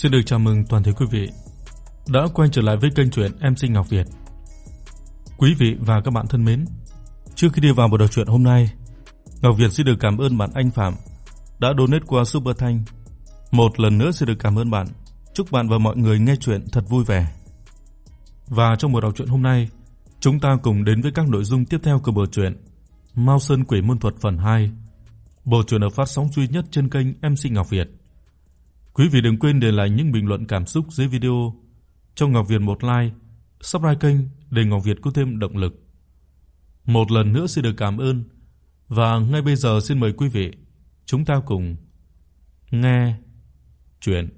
Xin được chào mừng toàn thể quý vị đã quay trở lại với kênh truyện MC Ngọc Việt. Quý vị và các bạn thân mến, trước khi đi vào buổi đọc truyện hôm nay, Ngọc Việt xin được cảm ơn bạn anh Phạm đã donate qua Super Thanh. Một lần nữa xin được cảm ơn bạn. Chúc bạn và mọi người nghe truyện thật vui vẻ. Và trong buổi đọc truyện hôm nay, chúng ta cùng đến với các nội dung tiếp theo của bộ truyện Mao Sơn Quỷ Môn Thuật phần 2. Bộ truyện được phát sóng duy nhất trên kênh MC Ngọc Việt. Quý vị đừng quên để lại những bình luận cảm xúc dưới video, cho Ngọc Việt một like, subscribe kênh để Ngọc Việt có thêm động lực. Một lần nữa xin được cảm ơn. Và ngay bây giờ xin mời quý vị chúng ta cùng nghe truyện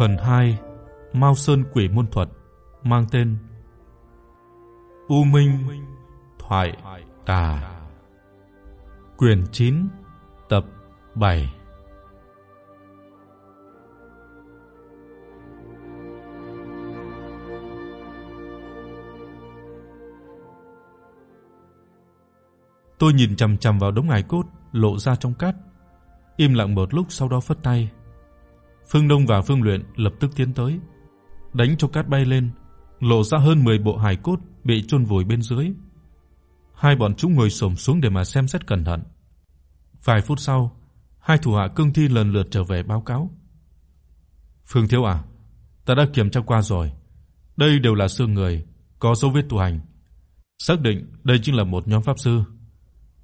Phần 2: Mao Sơn Quỷ Môn Thuật, mang tên U Minh Thoại Tà. Quyển 9, tập 7. Tôi nhìn chằm chằm vào đống hài cốt lộ ra trong cát, im lặng một lúc sau đó phất tay. Phương Đông và Phương Luyện lập tức tiến tới, đánh cho cát bay lên, lộ ra hơn 10 bộ hài cốt bị chôn vùi bên dưới. Hai bọn chúng ngồi xổm xuống để mà xem xét cẩn thận. Vài phút sau, hai thủ hạ cương thi lần lượt trở về báo cáo. Phương Thiếu à, ta đã kiểm tra qua rồi. Đây đều là xương người, có dấu vết tu hành. Xác định đây chính là một nhóm pháp sư.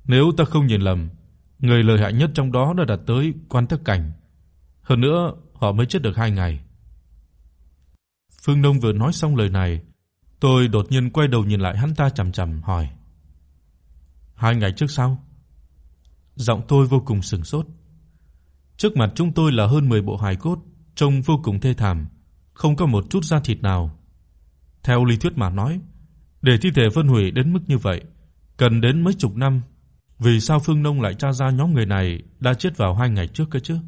Nếu ta không nhìn lầm, người lợi hại nhất trong đó đã đạt tới quan thức cảnh. Hơn nữa, họ mới chết được 2 ngày. Phương Đông vừa nói xong lời này, tôi đột nhiên quay đầu nhìn lại hắn ta chằm chằm hỏi: "Hai ngày trước sao?" Giọng tôi vô cùng sửng sốt. Trước mặt chúng tôi là hơn 10 bộ hài cốt, trông vô cùng thê thảm, không có một chút da thịt nào. Theo lý thuyết mà nói, để thi thể phân hủy đến mức như vậy, cần đến mấy chục năm. Vì sao Phương Nông lại tra ra nhóm người này đã chết vào 2 ngày trước cơ chứ?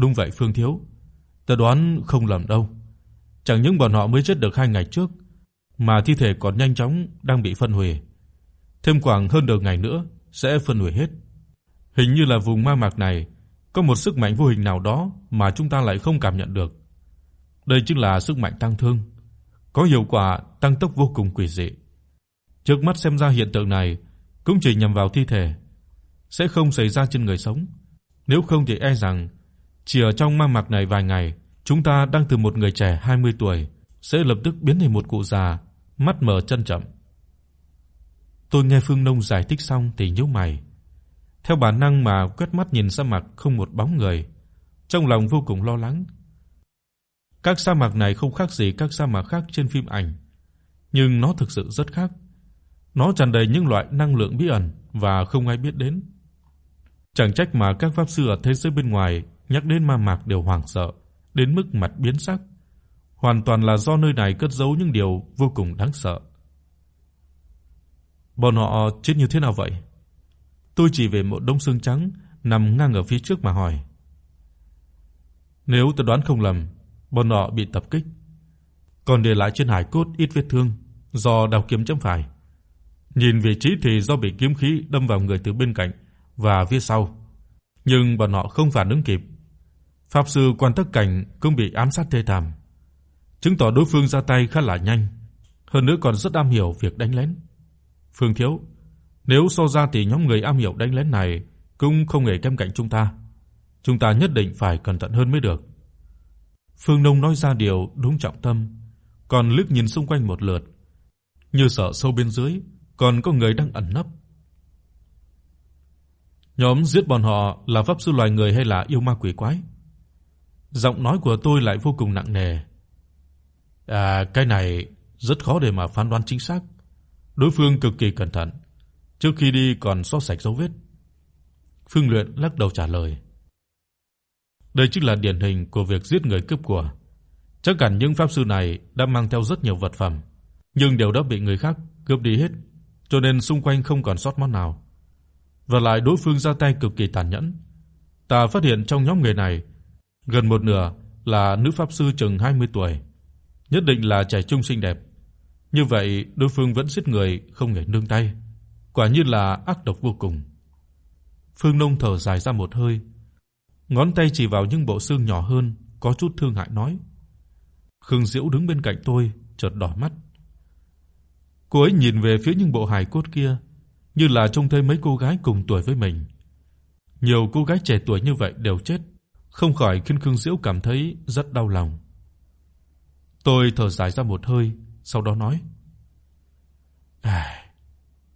Đúng vậy Phương thiếu, ta đoán không lầm đâu. Chẳng những bọn họ mới chết được 2 ngày trước, mà thi thể còn nhanh chóng đang bị phân hủy. Thêm khoảng hơn nửa ngày nữa sẽ phân hủy hết. Hình như là vùng ma mạc này có một sức mạnh vô hình nào đó mà chúng ta lại không cảm nhận được. Đây chính là sức mạnh tăng thương, có hiệu quả tăng tốc vô cùng quỷ dị. Trước mắt xem ra hiện tượng này cũng chỉ nhằm vào thi thể, sẽ không xảy ra trên người sống. Nếu không thì e rằng chỉ ở trong ma mạc này vài ngày, chúng ta đang từ một người trẻ 20 tuổi sẽ lập tức biến thành một cụ già, mắt mờ chân chậm. Tôi nghe Phương Nông giải thích xong thì nhíu mày. Theo bản năng mà quét mắt nhìn sa mạc không một bóng người, trong lòng vô cùng lo lắng. Các sa mạc này không khác gì các sa mạc khác trên phim ảnh, nhưng nó thực sự rất khác. Nó tràn đầy những loại năng lượng bí ẩn và không ai biết đến. Chẳng trách mà các pháp sư ở thế giới bên ngoài nhắc đến ma mạc đều hoảng sợ, đến mức mặt biến sắc. Hoàn toàn là do nơi này cất giấu những điều vô cùng đáng sợ. Bọn họ chết như thế nào vậy? Tôi chỉ về một đống xương trắng nằm ngang ở phía trước mà hỏi. Nếu tôi đoán không lầm, bọn họ bị tập kích, còn để lại trên hải cốt ít vết thương do đao kiếm chém phải. Nhìn vị trí thì do bị kiếm khí đâm vào người từ bên cạnh và phía sau, nhưng bọn họ không phản ứng kịp. Pháp sư quan tất cảnh cũng bị ám sát thê thảm, chứng tỏ đối phương ra tay khá là nhanh, hơn nữa còn rất am hiểu việc đánh lén. Phương thiếu, nếu so ra thì nhóm người am hiểu đánh lén này cũng không hề kém cạnh chúng ta. Chúng ta nhất định phải cẩn thận hơn mới được. Phương Nông nói ra điều đúng trọng tâm, còn liếc nhìn xung quanh một lượt, như sợ sâu bên dưới còn có người đang ẩn nấp. Nhóm giết bọn họ là pháp sư loài người hay là yêu ma quỷ quái? Giọng nói của tôi lại vô cùng nặng nề. À, cái này rất khó để mà phán đoán chính xác. Đối phương cực kỳ cẩn thận, trước khi đi còn xóa sạch dấu vết. Phương Luyện lắc đầu trả lời. Đây chính là điển hình của việc giết người cướp của. Chắc hẳn những pháp sư này đã mang theo rất nhiều vật phẩm, nhưng đều đã bị người khác cướp đi hết, cho nên xung quanh không còn sót món nào. và lại đối phương ra tay cực kỳ tàn nhẫn. Ta phát hiện trong nhóm người này, gần một nửa là nữ pháp sư chừng 20 tuổi, nhất định là trẻ trung xinh đẹp. Như vậy, đối phương vẫn giết người không hề nương tay, quả nhiên là ác độc vô cùng. Phương Nông thở dài ra một hơi, ngón tay chỉ vào những bộ xương nhỏ hơn, có chút thương hại nói: Khương Diễu đứng bên cạnh tôi, chợt đỏ mắt. Cô ấy nhìn về phía những bộ hài cốt kia, như là trông thấy mấy cô gái cùng tuổi với mình. Nhiều cô gái trẻ tuổi như vậy đều chết, không khỏi khiến Khương Diễu cảm thấy rất đau lòng. Tôi thở dài ra một hơi, sau đó nói: "À,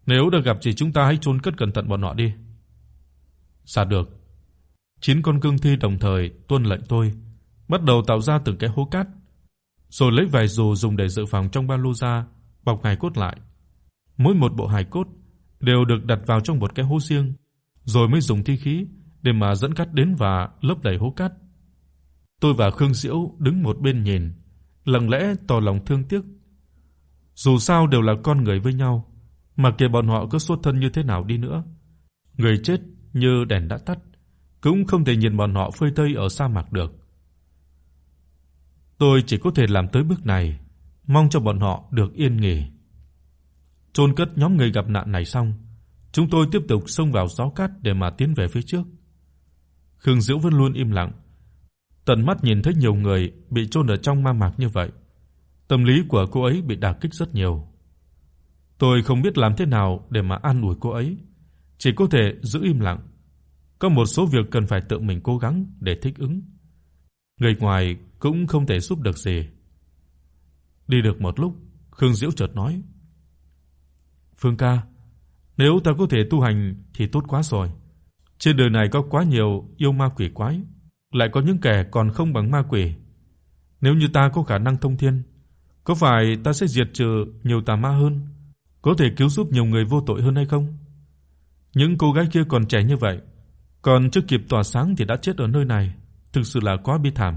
nếu được gặp thì chúng ta hãy chôn cất cẩn thận bọn họ đi." "Dạ được." Chín con cương thi đồng thời tuân lệnh tôi, bắt đầu tạo ra từng cái hố cát, rồi lấy vài dù dùng để dự phòng trong ba lô ra, bọc hài cốt lại. Mỗi một bộ hài cốt đều được đặt vào trong một cái hố riêng, rồi mới dùng thi khí để mà dẫn cát đến và lấp đầy hố cát. Tôi và Khương Diễu đứng một bên nhìn, lặng lẽ tỏ lòng thương tiếc. Dù sao đều là con người với nhau, mà kể bọn họ có xuất thân như thế nào đi nữa, người chết như đèn đã tắt, cũng không thể nhìn bọn họ phơi thây ở sa mạc được. Tôi chỉ có thể làm tới bước này, mong cho bọn họ được yên nghỉ. Chôn cất nhóm người gặp nạn này xong, chúng tôi tiếp tục xông vào gió cát để mà tiến về phía trước. Khương Diễu vẫn luôn im lặng. Tận mắt nhìn thấy nhiều người bị chôn ở trong ma mạc như vậy, tâm lý của cô ấy bị đả kích rất nhiều. Tôi không biết làm thế nào để mà an ủi cô ấy, chỉ có thể giữ im lặng. Có một số việc cần phải tự mình cố gắng để thích ứng. Người ngoài cũng không thể giúp được gì. Đi được một lúc, Khương Diễu chợt nói: "Phương ca, nếu ta có thể tu hành thì tốt quá rồi. Trên đời này có quá nhiều yêu ma quỷ quái, lại có những kẻ còn không bằng ma quỷ. Nếu như ta có khả năng thông thiên, có phải ta sẽ diệt trừ nhiều tà ma hơn, có thể cứu giúp nhiều người vô tội hơn hay không? Những cô gái kia còn trẻ như vậy, còn chưa kịp tỏa sáng thì đã chết ở nơi này, thực sự là quá bi thảm."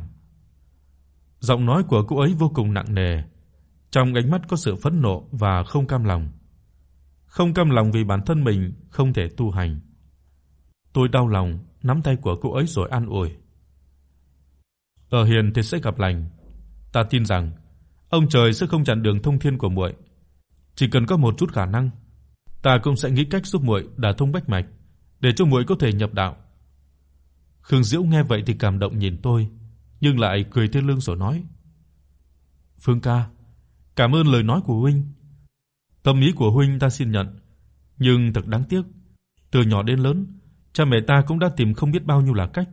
Giọng nói của cô ấy vô cùng nặng nề, trong ánh mắt có sự phẫn nộ và không cam lòng. Không cam lòng vì bản thân mình không thể tu hành. Tôi đau lòng nắm tay của cô ấy rồi an ủi. Ở hiền thì sẽ gặp lành, ta tin rằng ông trời sẽ không chặn đường thông thiên của muội. Chỉ cần có một chút khả năng, ta cũng sẽ nghĩ cách giúp muội đả thông bách mạch để cho muội có thể nhập đạo. Khương Diễu nghe vậy thì cảm động nhìn tôi, nhưng lại cười thê lương rồi nói: "Phương ca, cảm ơn lời nói của huynh. Tâm ý của huynh ta xin nhận, nhưng thật đáng tiếc, từ nhỏ đến lớn, cha mẹ ta cũng đã tìm không biết bao nhiêu là cách,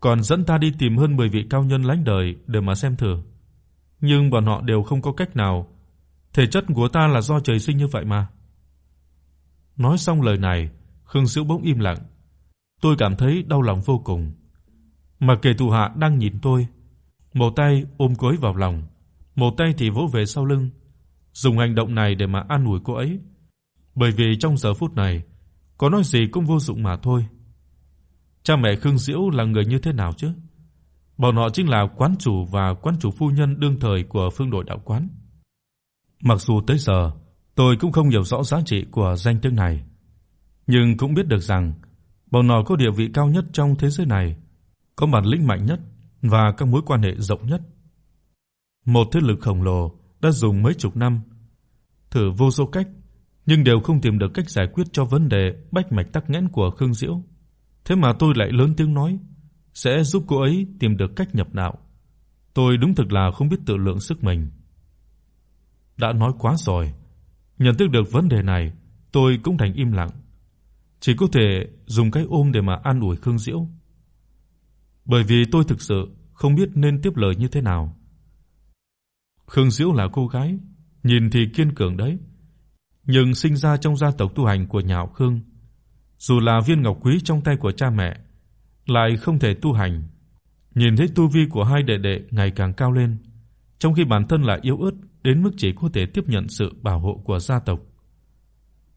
còn dẫn ta đi tìm hơn 10 vị cao nhân lãnh đời để mà xem thử. Nhưng bọn họ đều không có cách nào. Thể chất của ta là do trời sinh như vậy mà." Nói xong lời này, Khương Diễu bỗng im lặng. Tôi cảm thấy đau lòng vô cùng. Mà kẻ thù hạ đang nhìn tôi, một tay ôm cô ấy vào lòng, một tay thì vỗ về sau lưng, dùng hành động này để mà an ủi cô ấy. Bởi vì trong giờ phút này, có nói gì cũng vô dụng mà thôi. Cha mẹ Khương Diễu là người như thế nào chứ? Bọn họ chính là quán chủ và quán chủ phu nhân đương thời của Phương Đội đạo quán. Mặc dù tới giờ tôi cũng không hiểu rõ giá trị của danh tiếng này, nhưng cũng biết được rằng bọn họ có địa vị cao nhất trong thế giới này có bản lĩnh mạnh nhất và các mối quan hệ rộng nhất. Một thế lực khổng lồ đã dùng mấy chục năm thử vô số cách nhưng đều không tìm được cách giải quyết cho vấn đề bách mạch tắc nghẽn của Khương Diễu. Thế mà tôi lại lớn tiếng nói sẽ giúp cô ấy tìm được cách nhập đạo. Tôi đúng thực là không biết tự lượng sức mình. Đã nói quá rồi, nhận thức được vấn đề này, tôi cũng thành im lặng. Chỉ có thể dùng cái ôm để mà an ủi Khương Diễu bởi vì tôi thực sự không biết nên tiếp lời như thế nào. Khương Diễu là cô gái, nhìn thì kiên cường đấy, nhưng sinh ra trong gia tộc tu hành của nhà họ Khương, dù là viên ngọc quý trong tay của cha mẹ, lại không thể tu hành. Nhìn thấy tu vi của hai đệ đệ ngày càng cao lên, trong khi bản thân lại yếu ớt đến mức chỉ có thể tiếp nhận sự bảo hộ của gia tộc.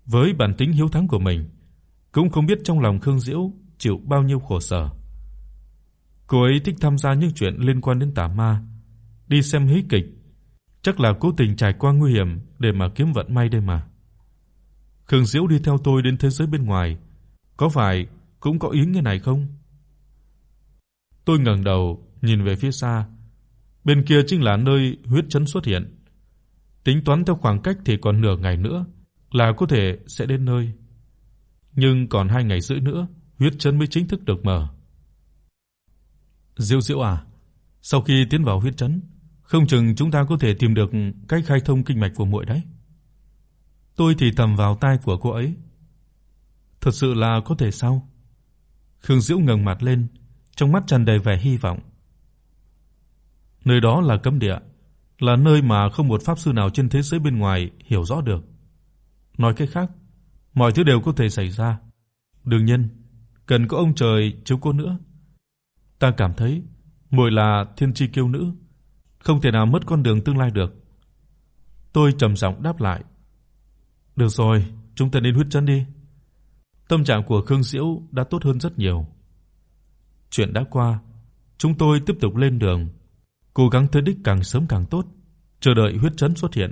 Với bản tính hiếu thắng của mình, cũng không biết trong lòng Khương Diễu chịu bao nhiêu khổ sở. Cô ấy thích tham gia những chuyện liên quan đến tà ma, đi xem hí kịch, chắc là cố tình trải qua nguy hiểm để mà kiếm vận may đây mà. Khương Diễu đi theo tôi đến thế giới bên ngoài, có phải cũng có ý nghĩa này không? Tôi ngẩng đầu, nhìn về phía xa. Bên kia chính là nơi huyết trấn xuất hiện. Tính toán theo khoảng cách thì còn nửa ngày nữa là có thể sẽ đến nơi. Nhưng còn 2 ngày rưỡi nữa, huyết trấn mới chính thức được mở. Diệu Diệu à, sau khi tiến vào huyết trấn, không chừng chúng ta có thể tìm được cách khai thông kinh mạch của muội đấy. Tôi thì thầm vào tai của cô ấy. Thật sự là có thể sao? Khương Diệu ngẩng mặt lên, trong mắt tràn đầy vẻ hy vọng. Nơi đó là cấm địa, là nơi mà không một pháp sư nào trên thế giới bên ngoài hiểu rõ được. Nói cách khác, mọi thứ đều có thể xảy ra. Đương nhiên, cần có ông trời chiếu cố nữa. Ta cảm thấy muội là thiên chi kiêu nữ, không thể nào mất con đường tương lai được. Tôi trầm giọng đáp lại. Được rồi, chúng ta đến huyết trấn đi. Tâm trạng của Khương Diễu đã tốt hơn rất nhiều. Chuyện đã qua, chúng tôi tiếp tục lên đường, cố gắng tới đích càng sớm càng tốt, chờ đợi huyết trấn xuất hiện.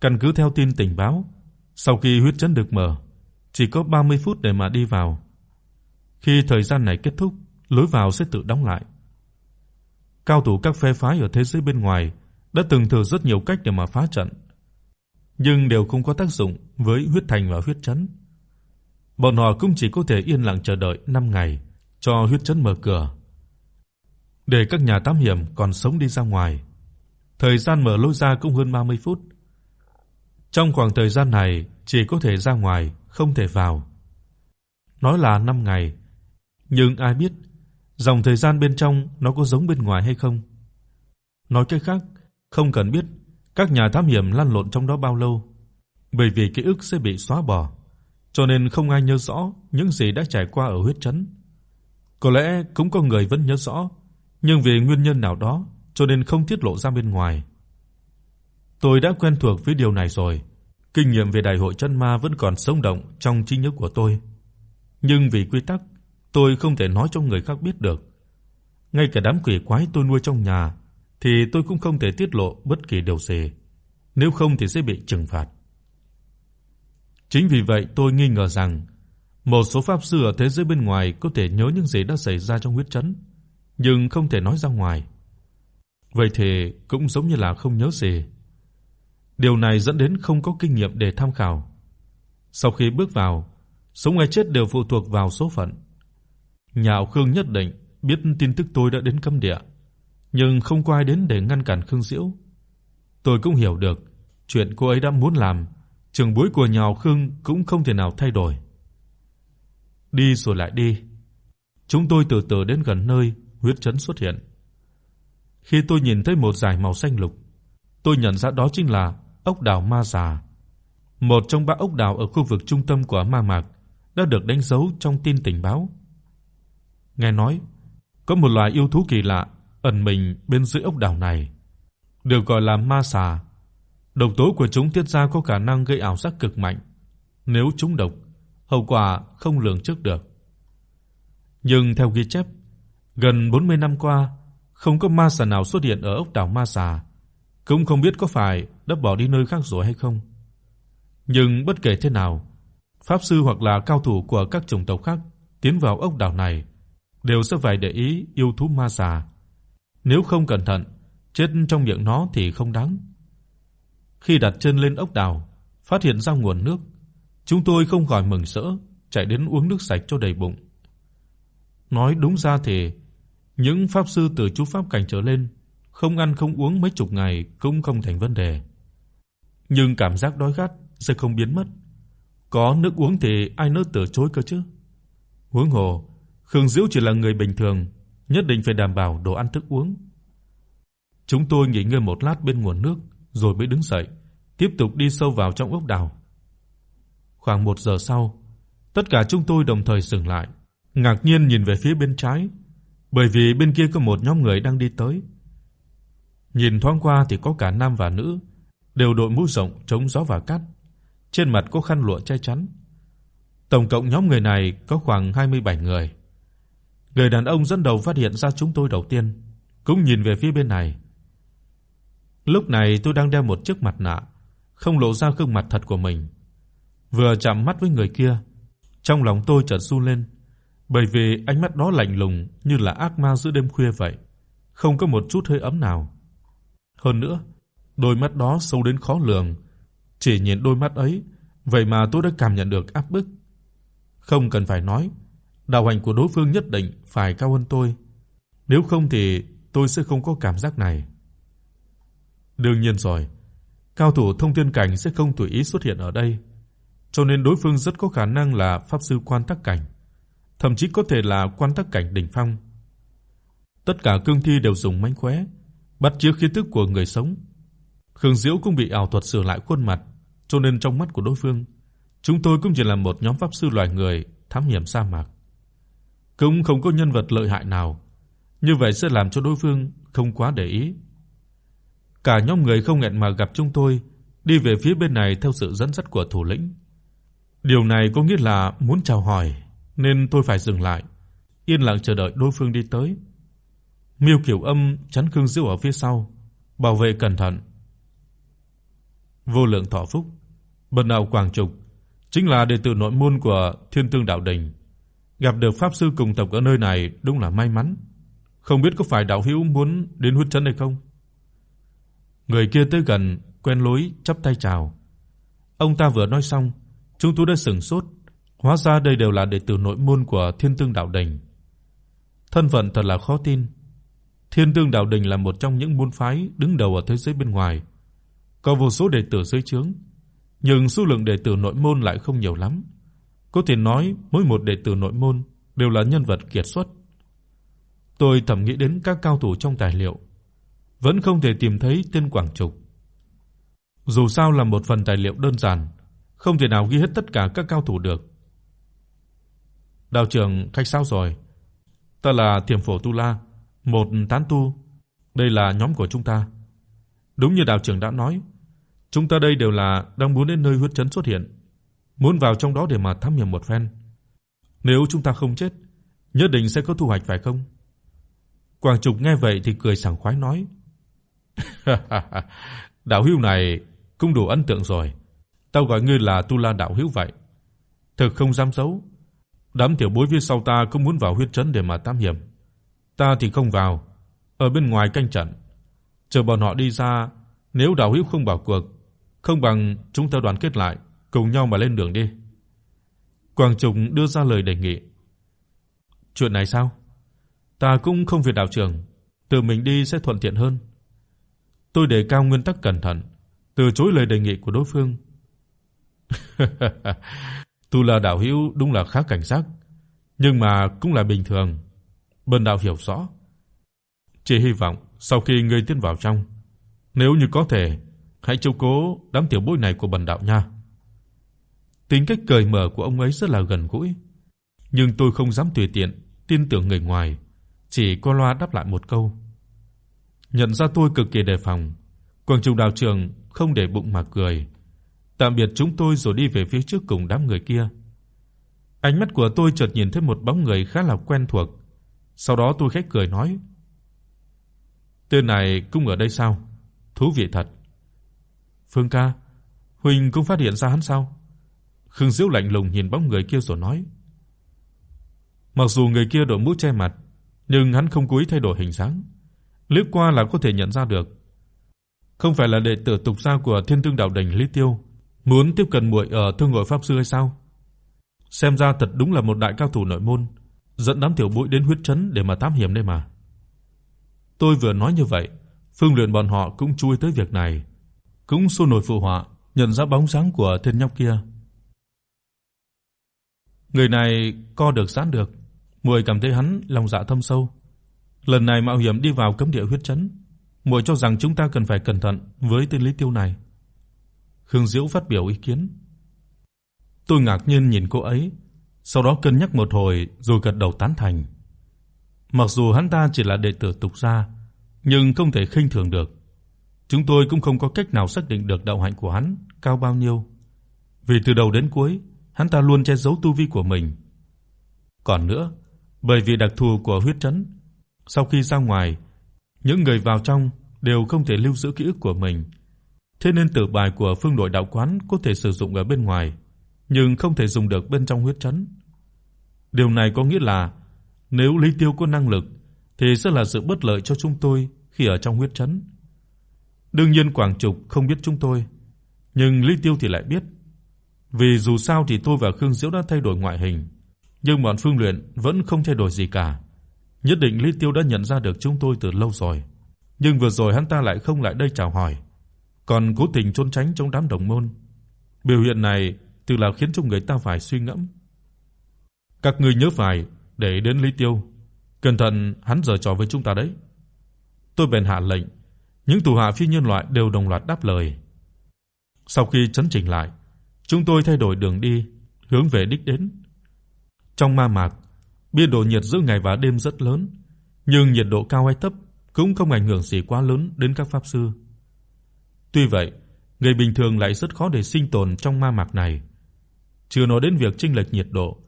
Căn cứ theo tin tình báo, sau khi huyết trấn được mở, chỉ có 30 phút để mà đi vào. Khi thời gian này kết thúc, lối vào sẽ tự đóng lại. Cao thủ các phe phái ở thế giới bên ngoài đã từng thử rất nhiều cách để mà phá trận, nhưng đều không có tác dụng với huyết thành và huyết trấn. Bọn họ cũng chỉ có thể yên lặng chờ đợi 5 ngày cho huyết trấn mở cửa. Để các nhà tám hiểm còn sống đi ra ngoài. Thời gian mở lối ra cũng hơn 30 phút. Trong khoảng thời gian này chỉ có thể ra ngoài, không thể vào. Nói là 5 ngày, nhưng ai biết dòng thời gian bên trong nó có giống bên ngoài hay không. Nói cách khác, không cần biết các nhà thám hiểm lăn lộn trong đó bao lâu, bởi vì ký ức sẽ bị xóa bỏ, cho nên không ai nhớ rõ những gì đã trải qua ở huyết trấn. Có lẽ cũng có người vẫn nhớ rõ, nhưng vì nguyên nhân nào đó cho nên không tiết lộ ra bên ngoài. Tôi đã quen thuộc với điều này rồi, kinh nghiệm về đại hội chân ma vẫn còn sống động trong trí nhớ của tôi. Nhưng vì quy tắc, tôi không thể nói cho người khác biết được. Ngay cả đám quỷ quái tôi nuôi trong nhà thì tôi cũng không thể tiết lộ bất kỳ điều gì, nếu không thì sẽ bị trừng phạt. Chính vì vậy tôi nghi ngờ rằng một số pháp sư ở thế giới bên ngoài có thể nhớ những gì đã xảy ra trong huyết trấn, nhưng không thể nói ra ngoài. Vậy thì cũng giống như là không nhớ gì. Điều này dẫn đến không có kinh nghiệm để tham khảo. Sau khi bước vào, sống hay chết đều phụ thuộc vào số phận. Nhà Khương nhất định biết tin tức tôi đã đến cấm địa, nhưng không có ai đến để ngăn cản Khương Diễu. Tôi cũng hiểu được chuyện cô ấy đã muốn làm, trường bối của nhà Khương cũng không thể nào thay đổi. Đi rồi lại đi. Chúng tôi từ từ đến gần nơi huyết trấn xuất hiện. Khi tôi nhìn thấy một dải màu xanh lục, tôi nhận ra đó chính là ốc đảo ma già. Một trong ba ốc đảo ở khu vực trung tâm của ma mạc đã được đánh dấu trong tin tình báo. Nghe nói có một loài yêu thú kỳ lạ ẩn mình bên dưới ốc đảo này, được gọi là ma xà. Độc tố của chúng tiết ra có khả năng gây ảo giác cực mạnh. Nếu chúng độc, hậu quả không lường trước được. Nhưng theo ghi chép, gần 40 năm qua, không có ma xà nào xuất hiện ở ốc đảo ma xà, cũng không biết có phải đã bỏ đi nơi khác rồi hay không. Nhưng bất kể thế nào, pháp sư hoặc là cao thủ của các chủng tộc khác tiến vào ốc đảo này đều sẽ phải để ý yêu thú ma xà. Nếu không cẩn thận, chết trong miệng nó thì không đáng. Khi đặt chân lên ốc đảo, phát hiện ra nguồn nước, chúng tôi không khỏi mừng rỡ, chạy đến uống nước sạch cho đầy bụng. Nói đúng ra thì những pháp sư từ chú pháp cảnh trở lên, không ăn không uống mấy chục ngày cũng không thành vấn đề. Nhưng cảm giác đói khát sẽ không biến mất. Có nước uống thì ai nỡ từ chối cơ chứ? Huống hồ, Khương Diễu chỉ là người bình thường, nhất định phải đảm bảo đồ ăn thức uống. Chúng tôi nghỉ ngơi một lát bên nguồn nước rồi mới đứng dậy, tiếp tục đi sâu vào trong ốc đào. Khoảng 1 giờ sau, tất cả chúng tôi đồng thời dừng lại, ngạc nhiên nhìn về phía bên trái, bởi vì bên kia có một nhóm người đang đi tới. Nhìn thoáng qua thì có cả nam và nữ, đều đội mũ rộng chống gió và cát, trên mặt có khăn lụa che chắn. Tổng cộng nhóm người này có khoảng 27 người. Người đàn ông dẫn đầu phát hiện ra chúng tôi đầu tiên, cũng nhìn về phía bên này. Lúc này tôi đang đeo một chiếc mặt nạ, không lộ ra gương mặt thật của mình. Vừa chạm mắt với người kia, Trong lòng tôi chợt run lên, bởi vì ánh mắt đó lạnh lùng như là ác ma giữa đêm khuya vậy, không có một chút hơi ấm nào. Hơn nữa, đôi mắt đó sâu đến khó lường, chỉ nhìn đôi mắt ấy, vậy mà tôi đã cảm nhận được áp bức. Không cần phải nói, đạo hạnh của đối phương nhất định phải cao hơn tôi, nếu không thì tôi sẽ không có cảm giác này. Đương nhiên rồi, cao thủ thông thiên cảnh sẽ không tùy ý xuất hiện ở đây, cho nên đối phương rất có khả năng là pháp sư quan tắc cảnh, thậm chí có thể là quan tắc cảnh đỉnh phong. Tất cả cương thi đều dùng mánh khóe, bắt chước khí tức của người sống. Khương Diễu cũng bị ảo thuật sửa lại khuôn mặt, cho nên trong mắt của đối phương, chúng tôi cũng chỉ là một nhóm pháp sư loài người thám hiểm sa mạc. Cũng không có nhân vật lợi hại nào, như vậy sẽ làm cho đối phương không quá để ý. Cả nhóm người không hẹn mà gặp chúng tôi, đi về phía bên này theo sự dẫn dắt của thủ lĩnh. Điều này có nghĩa là muốn chào hỏi, nên tôi phải dừng lại, yên lặng chờ đợi đối phương đi tới. Miêu Kiều Âm chắn Khương Diêu ở phía sau, bảo vệ cẩn thận. Vô lượng thọ phúc, Bần đạo Quảng Trục chính là đệ tử nội môn của Thiên Tương đạo đình. Gặp được pháp sư cùng tộc ở nơi này đúng là may mắn. Không biết có phải đạo hữu muốn đến huyết trấn hay không? Người kia tới gần, quen lối chắp tay chào. Ông ta vừa nói xong, chúng tôi đã sững sốt, hóa ra đây đều là đệ tử nội môn của Thiên Tương đạo đình. Thân phận thật là khó tin. Thiên Tương đạo đình là một trong những môn phái đứng đầu ở thế giới bên ngoài, có vô số đệ tử dưới trướng, nhưng số lượng đệ tử nội môn lại không nhiều lắm. Có thể nói mỗi một đệ tử nội môn đều là nhân vật kiệt xuất. Tôi thầm nghĩ đến các cao thủ trong tài liệu, vẫn không thể tìm thấy tên Quảng Trục. Dù sao là một phần tài liệu đơn giản, không thể nào ghi hết tất cả các cao thủ được. Đạo trưởng khách sao rồi? Ta là Thiểm Phổ Tu La, một tán tu. Đây là nhóm của chúng ta. Đúng như đạo trưởng đã nói, chúng ta đây đều là đang muốn đến nơi huyết trấn xuất hiện, muốn vào trong đó để mà thăm hiểm một phen. Nếu chúng ta không chết, nhất định sẽ có thu hoạch phải không? Quang Trục nghe vậy thì cười sảng khoái nói: "Đạo hữu này cũng đủ ấn tượng rồi. Tao gọi ngươi là Tu La đạo hữu vậy. Thực không dám giấu, đám tiểu bối phía sau ta cũng muốn vào huyết trấn để mà thám hiểm. Ta thì không vào, ở bên ngoài canh trận. Chờ bọn họ đi ra, nếu đạo hữu không bảo cuộc, không bằng chúng ta đoàn kết lại, cùng nhau mà lên đường đi." Quang Trung đưa ra lời đề nghị. "Chuyện này sao?" Ta cũng không việc đạo trưởng, tự mình đi sẽ thuận tiện hơn. Tôi đề cao nguyên tắc cẩn thận, từ chối lời đề nghị của đối phương. Tu La đạo hữu đúng là khá cảnh giác, nhưng mà cũng là bình thường. Bần đạo hiểu rõ. Chỉ hy vọng sau khi ngươi tiến vào trong, nếu như có thể, hãy chiếu cố đám tiểu bối này của bần đạo nha. Tính cách cởi mở của ông ấy rất là gần gũi, nhưng tôi không dám tùy tiện tin tưởng người ngoài chỉ qua loa đáp lại một câu. Nhận ra tôi cực kỳ đề phòng, Quang Trung đạo trưởng không để bụng mà cười. Tạm biệt chúng tôi rồi đi về phía trước cùng đám người kia. Ánh mắt của tôi chợt nhìn thấy một bóng người khá là quen thuộc. Sau đó tôi khẽ cười nói: "Tên này cũng ở đây sao? Thú vị thật." "Phương ca, huynh cũng phát hiện ra hắn sao?" Khương Diễu lạnh lùng nhìn bóng người kia rồi nói: Mặc dù người kia đội mũ che mặt, nhưng hắn không cố ý thay đổi hình dáng, lướt qua là có thể nhận ra được. Không phải là đệ tử tục gia của Thiên Tương đạo đỉnh Lý Tiêu, muốn tiếp cận muội ở Thương Ngộ pháp sư hay sao? Xem ra thật đúng là một đại cao thủ nội môn, dẫn đám tiểu bối đến huyết trấn để mà thám hiểm đây mà. Tôi vừa nói như vậy, Phương Luyện bọn họ cũng chú ý tới việc này, cũng xô nổi phụ họa, nhận ra bóng dáng của tên nhóc kia. Người này co được giãn được, muội cảm thấy hắn lòng dạ thâm sâu. Lần này mạo hiểm đi vào cấm địa huyết trấn, muội cho rằng chúng ta cần phải cẩn thận với tên Lý Tiêu này." Khương Diễu phát biểu ý kiến. Tôi ngạc nhiên nhìn cô ấy, sau đó cân nhắc một hồi rồi gật đầu tán thành. Mặc dù hắn ta chỉ là đệ tử tục gia, nhưng không thể khinh thường được. Chúng tôi cũng không có cách nào xác định được đạo hạnh của hắn cao bao nhiêu, vì từ đầu đến cuối, hắn ta luôn che giấu tu vi của mình. Còn nữa, bởi vì đặc thù của huyết trấn, sau khi ra ngoài, những người vào trong đều không thể lưu giữ ký ức của mình. Thế nên tử bài của phương đội đạo quán có thể sử dụng ở bên ngoài, nhưng không thể dùng được bên trong huyết trấn. Điều này có nghĩa là nếu Lý Tiêu có năng lực thì sẽ là sự bất lợi cho chúng tôi khi ở trong huyết trấn. Đương nhiên Quảng Trục không biết chúng tôi, nhưng Lý Tiêu thì lại biết. Vì dù sao thì tôi và Khương Diễu đã thay đổi ngoại hình, nhưng bọn Phương Luyện vẫn không thay đổi gì cả. Nhất định Lý Tiêu đã nhận ra được chúng tôi từ lâu rồi, nhưng vừa rồi hắn ta lại không lại đây chào hỏi, còn cố tình trốn tránh trong đám đồng môn. Biểu hiện này tự là khiến cho người ta phải suy ngẫm. Các ngươi nhớ phải để đến Lý Tiêu, cẩn thận hắn giở trò với chúng ta đấy. Tôi bèn hạ lệnh, những tù hạ phi nhân loại đều đồng loạt đáp lời. Sau khi chấn chỉnh lại, chúng tôi thay đổi đường đi, hướng về đích đến. Trong ma mạc, biên độ nhiệt giữa ngày và đêm rất lớn, nhưng nhiệt độ cao hay thấp cũng không ảnh hưởng gì quá lớn đến các pháp sư. Tuy vậy, người bình thường lại rất khó để sinh tồn trong ma mạc này. Chưa nói đến việc chênh lệch nhiệt độ,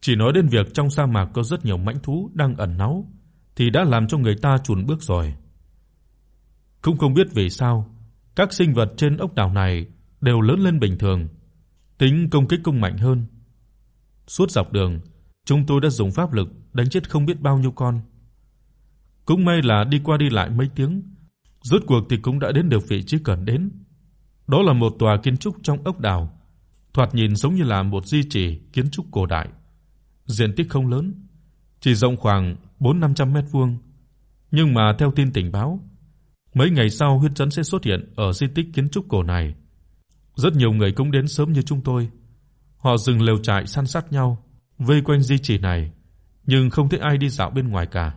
chỉ nói đến việc trong sa mạc có rất nhiều mãnh thú đang ẩn náu thì đã làm cho người ta chùn bước rồi. Cũng không biết vì sao, các sinh vật trên ốc đảo này đều lớn lên bình thường, tính công kích cũng mạnh hơn. Suốt dọc đường, chúng tôi đã dùng pháp lực đánh chết không biết bao nhiêu con. Cũng may là đi qua đi lại mấy tiếng, rốt cuộc thì cũng đã đến được vị trí cần đến. Đó là một tòa kiến trúc trong ốc đảo, thoạt nhìn giống như là một di chỉ kiến trúc cổ đại. Diện tích không lớn, chỉ rộng khoảng 4-500 mét vuông, nhưng mà theo tin tình báo, mấy ngày sau huyết trấn sẽ xuất hiện ở di tích kiến trúc cổ này. Rất nhiều người cũng đến sớm như chúng tôi. Họ dừng lều trại săn sát nhau, vây quanh di chỉ này, nhưng không thấy ai đi dạo bên ngoài cả.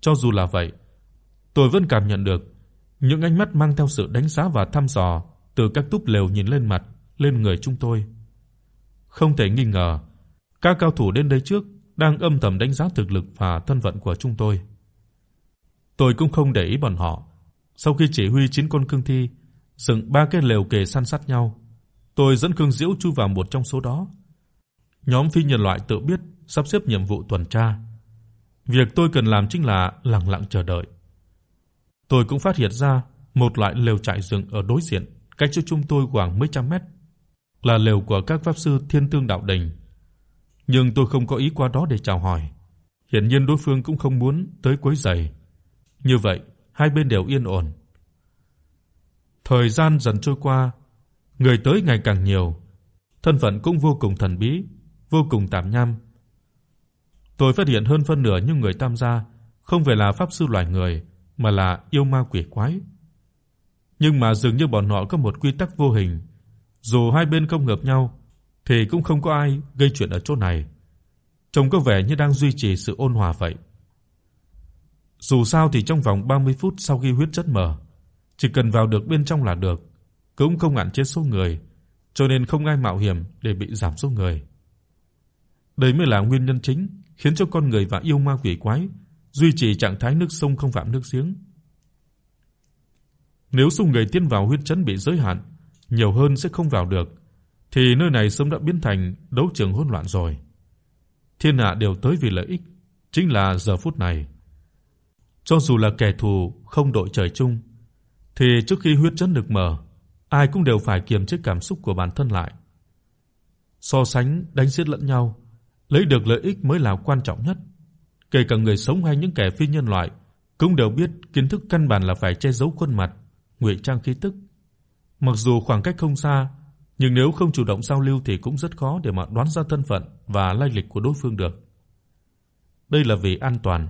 Cho dù là vậy, tôi vẫn cảm nhận được những ánh mắt mang theo sự đánh giá và thăm dò từ các túp lều nhìn lên mặt, lên người chúng tôi. Không thể nghi ngờ, các cao thủ đến đây trước đang âm thầm đánh giá thực lực và thân phận của chúng tôi. Tôi cũng không để ý bọn họ. Sau khi chỉ huy chín con cương thi dựng ba cái lều kề san sát nhau, tôi dẫn Cương Diễu chui vào một trong số đó. Nhóm phi nhân loại tự biết sắp xếp nhiệm vụ tuần tra. Việc tôi cần làm chính là lặng lặng chờ đợi. Tôi cũng phát hiện ra một loại lều trại dựng ở đối diện, cách chỗ chúng tôi khoảng mấy trăm mét, là lều của các pháp sư Thiên Tương Đạo Đình. Nhưng tôi không có ý qua đó để chào hỏi. Hiển nhiên đối phương cũng không muốn tới quấy rầy. Như vậy, hai bên đều yên ổn. Thời gian dần trôi qua, người tới ngày càng nhiều, thân phận cũng vô cùng thần bí, vô cùng tạm nham. Tôi phát hiện hơn phân nửa những người tham gia không phải là pháp sư loài người, mà là yêu ma quỷ quái. Nhưng mà dường như bọn họ có một quy tắc vô hình, dù hai bên không hợp nhau thì cũng không có ai gây chuyện ở chỗ này. Trông có vẻ như đang duy trì sự ôn hòa vậy. Dù sao thì trong vòng 30 phút sau khi huyết chất mở, chỉ cần vào được bên trong là được, cũng không ngăn chết số người, cho nên không ai mạo hiểm để bị giảm số người. Đây mới là nguyên nhân chính khiến cho con người và yêu ma quỷ quái duy trì trạng thái nước sông không phạm nước giếng. Nếu số người tiến vào huyết trấn bị giới hạn, nhiều hơn sẽ không vào được, thì nơi này sớm đã biến thành đấu trường hỗn loạn rồi. Thiên hạ đều tới vì lợi ích, chính là giờ phút này. Cho dù là kẻ thù không đội trời chung, thì trước khi huyết trấn được mở, ai cũng đều phải kiềm chế cảm xúc của bản thân lại. So sánh đánh giết lẫn nhau, lấy được lợi ích mới là quan trọng nhất. Kể cả người sống hay những kẻ phi nhân loại cũng đều biết kiến thức căn bản là phải che giấu khuôn mặt, ngụy trang khí tức. Mặc dù khoảng cách không xa, nhưng nếu không chủ động giao lưu thì cũng rất khó để mà đoán ra thân phận và lai lịch của đối phương được. Đây là vì an toàn.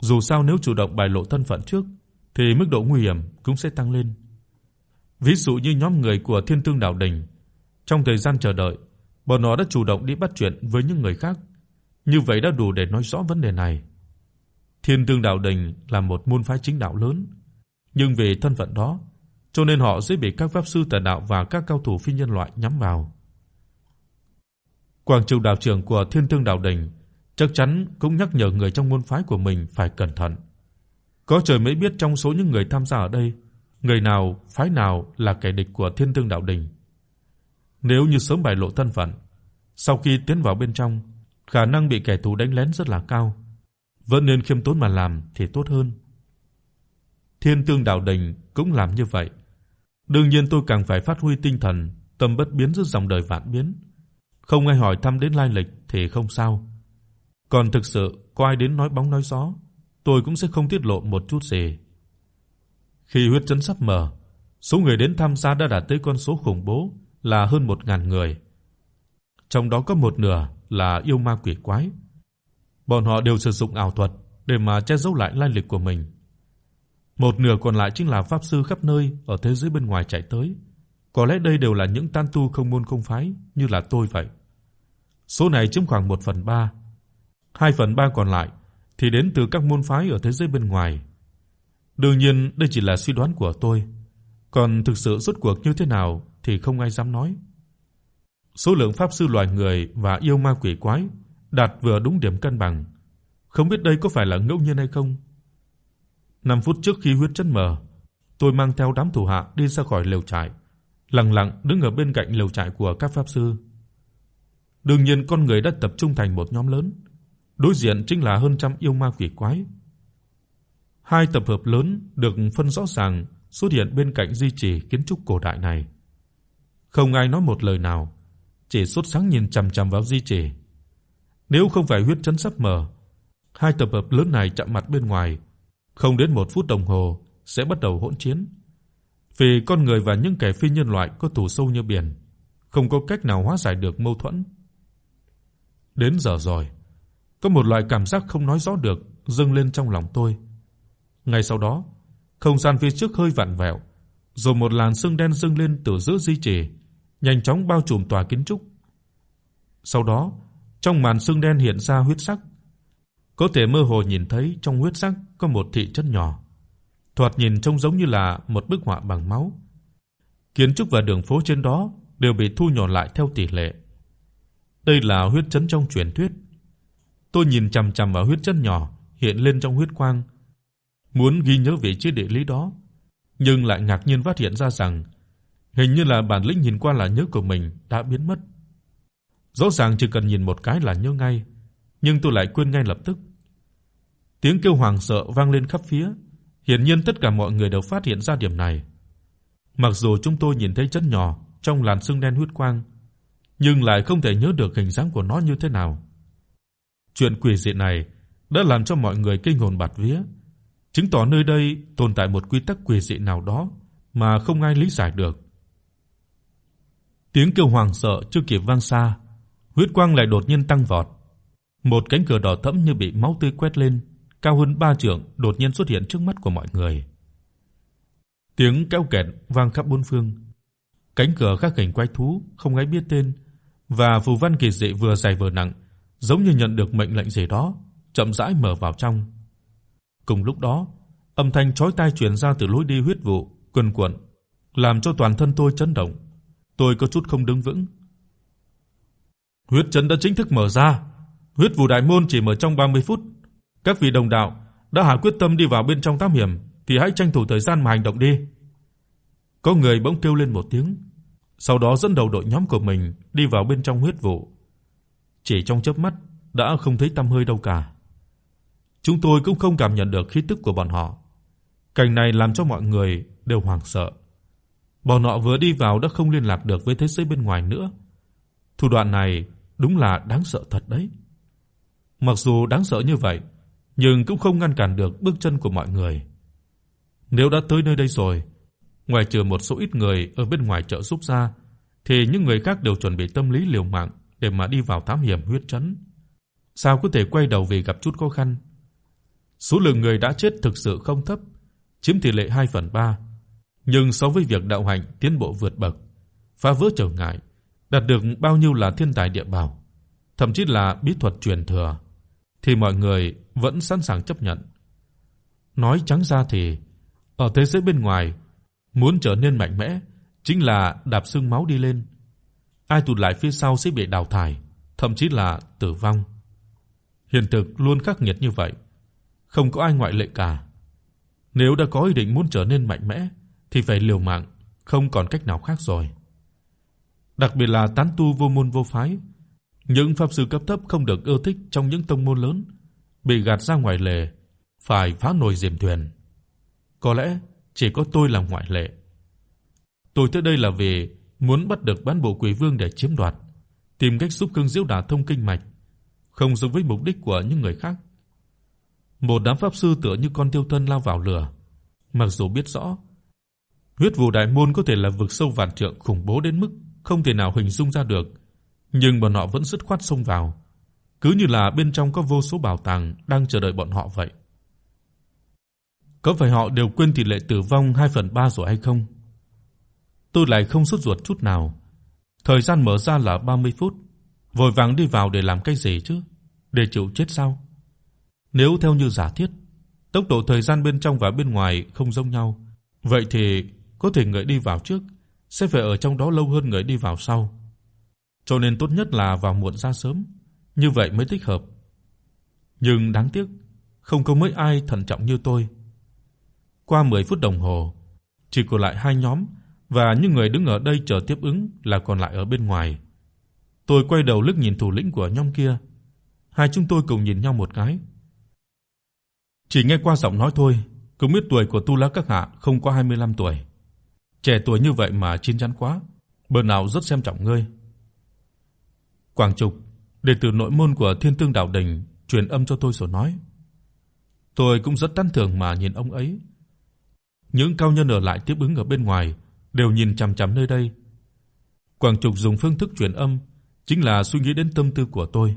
Dù sao nếu chủ động bại lộ thân phận trước thì mức độ nguy hiểm cũng sẽ tăng lên. Ví dụ như nhóm người của Thiên Tương Đạo Đình, trong thời gian chờ đợi, bọn nó đã chủ động đi bắt chuyện với những người khác, như vậy đã đủ để nói rõ vấn đề này. Thiên Tương Đạo Đình là một môn phái chính đạo lớn, nhưng vì thân phận đó, cho nên họ dễ bị các pháp sư tà đạo và các cao thủ phi nhân loại nhắm vào. Quang Trung đạo trưởng của Thiên Tương Đạo Đình chắc chắn cũng nhắc nhở người trong môn phái của mình phải cẩn thận. Có trời mới biết trong số những người tham gia ở đây, người nào, phái nào là kẻ địch của Thiên Tương Đạo Đình. Nếu như sớm bại lộ thân phận, sau khi tiến vào bên trong, khả năng bị kẻ thù đánh lén rất là cao. Vẫn nên khiêm tốn mà làm thì tốt hơn. Thiên Tương Đạo Đình cũng làm như vậy. Đương nhiên tôi càng phải phát huy tinh thần tâm bất biến giữa dòng đời vạn biến, Không ai hỏi thăm đến lai lịch thì không sao. Còn thực sự có ai đến nói bóng nói gió, tôi cũng sẽ không tiết lộ một chút gì. Khi huyết trấn sắp mở, số người đến tham gia đã đạt tới con số khủng bố là hơn 1000 người. Trong đó có một nửa là yêu ma quỷ quái. Bọn họ đều sử dụng ảo thuật để mà che giấu lại lai lịch của mình. Một nửa còn lại chính là pháp sư khắp nơi ở thế giới bên ngoài chạy tới. Có lẽ đây đều là những tán tu không môn không phái như là tôi vậy. Số này chiếm khoảng 1/3. 2/3 còn lại thì đến từ các môn phái ở thế giới bên ngoài. Đương nhiên đây chỉ là suy đoán của tôi, còn thực sự rốt cuộc như thế nào thì không ai dám nói. Số lượng pháp sư loài người và yêu ma quỷ quái đạt vừa đúng điểm cân bằng. Không biết đây có phải là ngẫu nhiên hay không. 5 phút trước khi huyết chân mở, tôi mang theo đám thủ hạ đi ra khỏi lều trại, lặng lặng đứng ở bên cạnh lều trại của các pháp sư. Đương nhiên con người đã tập trung thành một nhóm lớn, đối diện chính là hơn trăm yêu ma quỷ quái. Hai tập hợp lớn được phân rõ ràng xuất hiện bên cạnh di chỉ kiến trúc cổ đại này. Không ai nói một lời nào, chỉ sốt sáng nhìn chằm chằm vào di chỉ. Nếu không phải huyết trấn sắp mở, hai tập hợp lớn này chạm mặt bên ngoài, không đến 1 phút đồng hồ sẽ bắt đầu hỗn chiến. Vì con người và những kẻ phi nhân loại có thù sâu như biển, không có cách nào hóa giải được mâu thuẫn. Đến giờ rồi, có một loại cảm giác không nói rõ được dâng lên trong lòng tôi. Ngay sau đó, không gian phía trước hơi vặn vẹo, rồi một làn sương đen dâng lên từ giữa di trì, nhanh chóng bao trùm tòa kiến trúc. Sau đó, trong màn sương đen hiện ra huyết sắc. Có thể mơ hồ nhìn thấy trong huyết sắc có một thị trấn nhỏ. Thoạt nhìn trông giống như là một bức họa bằng máu. Kiến trúc và đường phố trên đó đều bị thu nhỏ lại theo tỷ lệ. Đây là huyết trấn trong truyền thuyết. Tôi nhìn chằm chằm vào huyết chất nhỏ hiện lên trong huyết quang, muốn ghi nhớ vị trí địa lý đó, nhưng lại ngạc nhiên phát hiện ra rằng hình như là bản lĩnh nhìn qua là nhớ của mình đã biến mất. Rõ ràng chỉ cần nhìn một cái là nhớ ngay, nhưng tôi lại quên ngay lập tức. Tiếng kêu hoảng sợ vang lên khắp phía, hiển nhiên tất cả mọi người đều phát hiện ra điểm này. Mặc dù chúng tôi nhìn thấy chân nhỏ trong làn sương đen huyết quang, nhưng lại không thể nhớ được hình dáng của nó như thế nào. Chuyện quỷ dị này đã làm cho mọi người kinh hồn bạt vía, chứng tỏ nơi đây tồn tại một quy tắc quỷ dị nào đó mà không ai lý giải được. Tiếng kêu hoảng sợ chưa kịp vang xa, huyết quang lại đột nhiên tăng vọt. Một cánh cửa đỏ thẫm như bị máu tươi quét lên, cao hơn ba trượng đột nhiên xuất hiện trước mắt của mọi người. Tiếng kéo kẹt vang khắp bốn phương. Cánh cửa khắc hình quái thú không ai biết tên và phù văn kỳ dị vừa dày vừa nặng, giống như nhận được mệnh lệnh gì đó, chậm rãi mở vào trong. Cùng lúc đó, âm thanh chói tai truyền ra từ lối đi huyết vụ quần quật, làm cho toàn thân tôi chấn động. Tôi có chút không đứng vững. Huyết trấn đã chính thức mở ra. Huyết vụ đại môn chỉ mở trong 30 phút. Các vị đồng đạo đã hạ quyết tâm đi vào bên trong thám hiểm thì hãy tranh thủ thời gian mà hành động đi. Có người bỗng kêu lên một tiếng, sau đó dẫn đầu đội nhóm của mình đi vào bên trong huyết vụ. Chỉ trong chớp mắt đã không thấy tăm hơi đâu cả. Chúng tôi cũng không cảm nhận được khí tức của bọn họ. Cảnh này làm cho mọi người đều hoảng sợ. Bọn họ vừa đi vào đã không liên lạc được với thế giới bên ngoài nữa. Thủ đoạn này đúng là đáng sợ thật đấy. Mặc dù đáng sợ như vậy, nhưng cũng không ngăn cản được bước chân của mọi người. Nếu đã tới nơi đây rồi, ngoài trừ một số ít người ở bên ngoài trợ giúp ra, thì những người khác đều chuẩn bị tâm lý liều mạng để mà đi vào thám hiểm huyết trấn. Sao có thể quay đầu về gặp chút khó khăn? Số lượng người đã chết thực sự không thấp, chiếm tỷ lệ 2 phần 3, nhưng so với việc đạo hành tiến bộ vượt bậc, phá vỡ trở ngại, đạt được bao nhiêu là thiên tài địa bảo, thậm chí là bí thuật truyền thừa, thì mọi người vẫn sẵn sàng chấp nhận. Nói trắng ra thì ở thế giới bên ngoài, muốn trở nên mạnh mẽ chính là đạp xương máu đi lên. Ai tụt lại phía sau sẽ bị đào thải, thậm chí là tử vong. Hiện thực luôn khắc nghiệt như vậy, không có ai ngoại lệ cả. Nếu đã có ý định muốn trở nên mạnh mẽ thì phải liều mạng, không còn cách nào khác rồi. Đặc biệt là tán tu vô môn vô phái, những pháp sư cấp thấp không được ưa thích trong những tông môn lớn, bị gạt ra ngoài lề, phải phá nồi diềm thuyền. Có lẽ chỉ có tôi là ngoại lệ. Tôi tới đây là vì muốn bắt được bán bộ quỷ vương để chiếm đoạt, tìm cách giúp Cương Diễu đả thông kinh mạch, không giống với mục đích của những người khác. Một đám pháp sư tựa như con tiêu thân lao vào lửa, mặc dù biết rõ huyết vụ đại môn có thể là vực sâu vạn trượng khủng bố đến mức không thể nào hình dung ra được, nhưng bọn họ vẫn dứt khoát xông vào, cứ như là bên trong có vô số bảo tàng đang chờ đợi bọn họ vậy. Có phải họ đều quên tỷ lệ tử vong 2 phần 3 rồi hay không? Tôi lại không sốt ruột chút nào. Thời gian mở ra là 30 phút, vội vàng đi vào để làm cái gì chứ? Để chịu chết sao? Nếu theo như giả thiết, tốc độ thời gian bên trong và bên ngoài không giống nhau, vậy thì có thể người đi vào trước sẽ phải ở trong đó lâu hơn người đi vào sau. Cho nên tốt nhất là vào muộn ra sớm, như vậy mới thích hợp. Nhưng đáng tiếc, không có mấy ai thận trọng như tôi. Qua 10 phút đồng hồ, chỉ còn lại hai nhóm và những người đứng ở đây chờ tiếp ứng là còn lại ở bên ngoài. Tôi quay đầu liếc nhìn thủ lĩnh của nhóm kia. Hai chúng tôi cùng nhìn nhau một cái. Chỉ nghe qua giọng nói thôi, cũng biết tuổi của Tu La các hạ không quá 25 tuổi. Trẻ tuổi như vậy mà chín chắn quá, bờ nào rất xem trọng ngươi. Quảng Trục, đệ tử nội môn của Thiên Tương Đạo Đình truyền âm cho tôi rồi nói. Tôi cũng rất tán thưởng mà nhìn ông ấy. Những cao nhân ở lại tiếp ứng ở bên ngoài đều nhìn chằm chằm nơi đây. Quảng Trục dùng phương thức truyền âm chính là suy nghĩ đến tâm tư của tôi,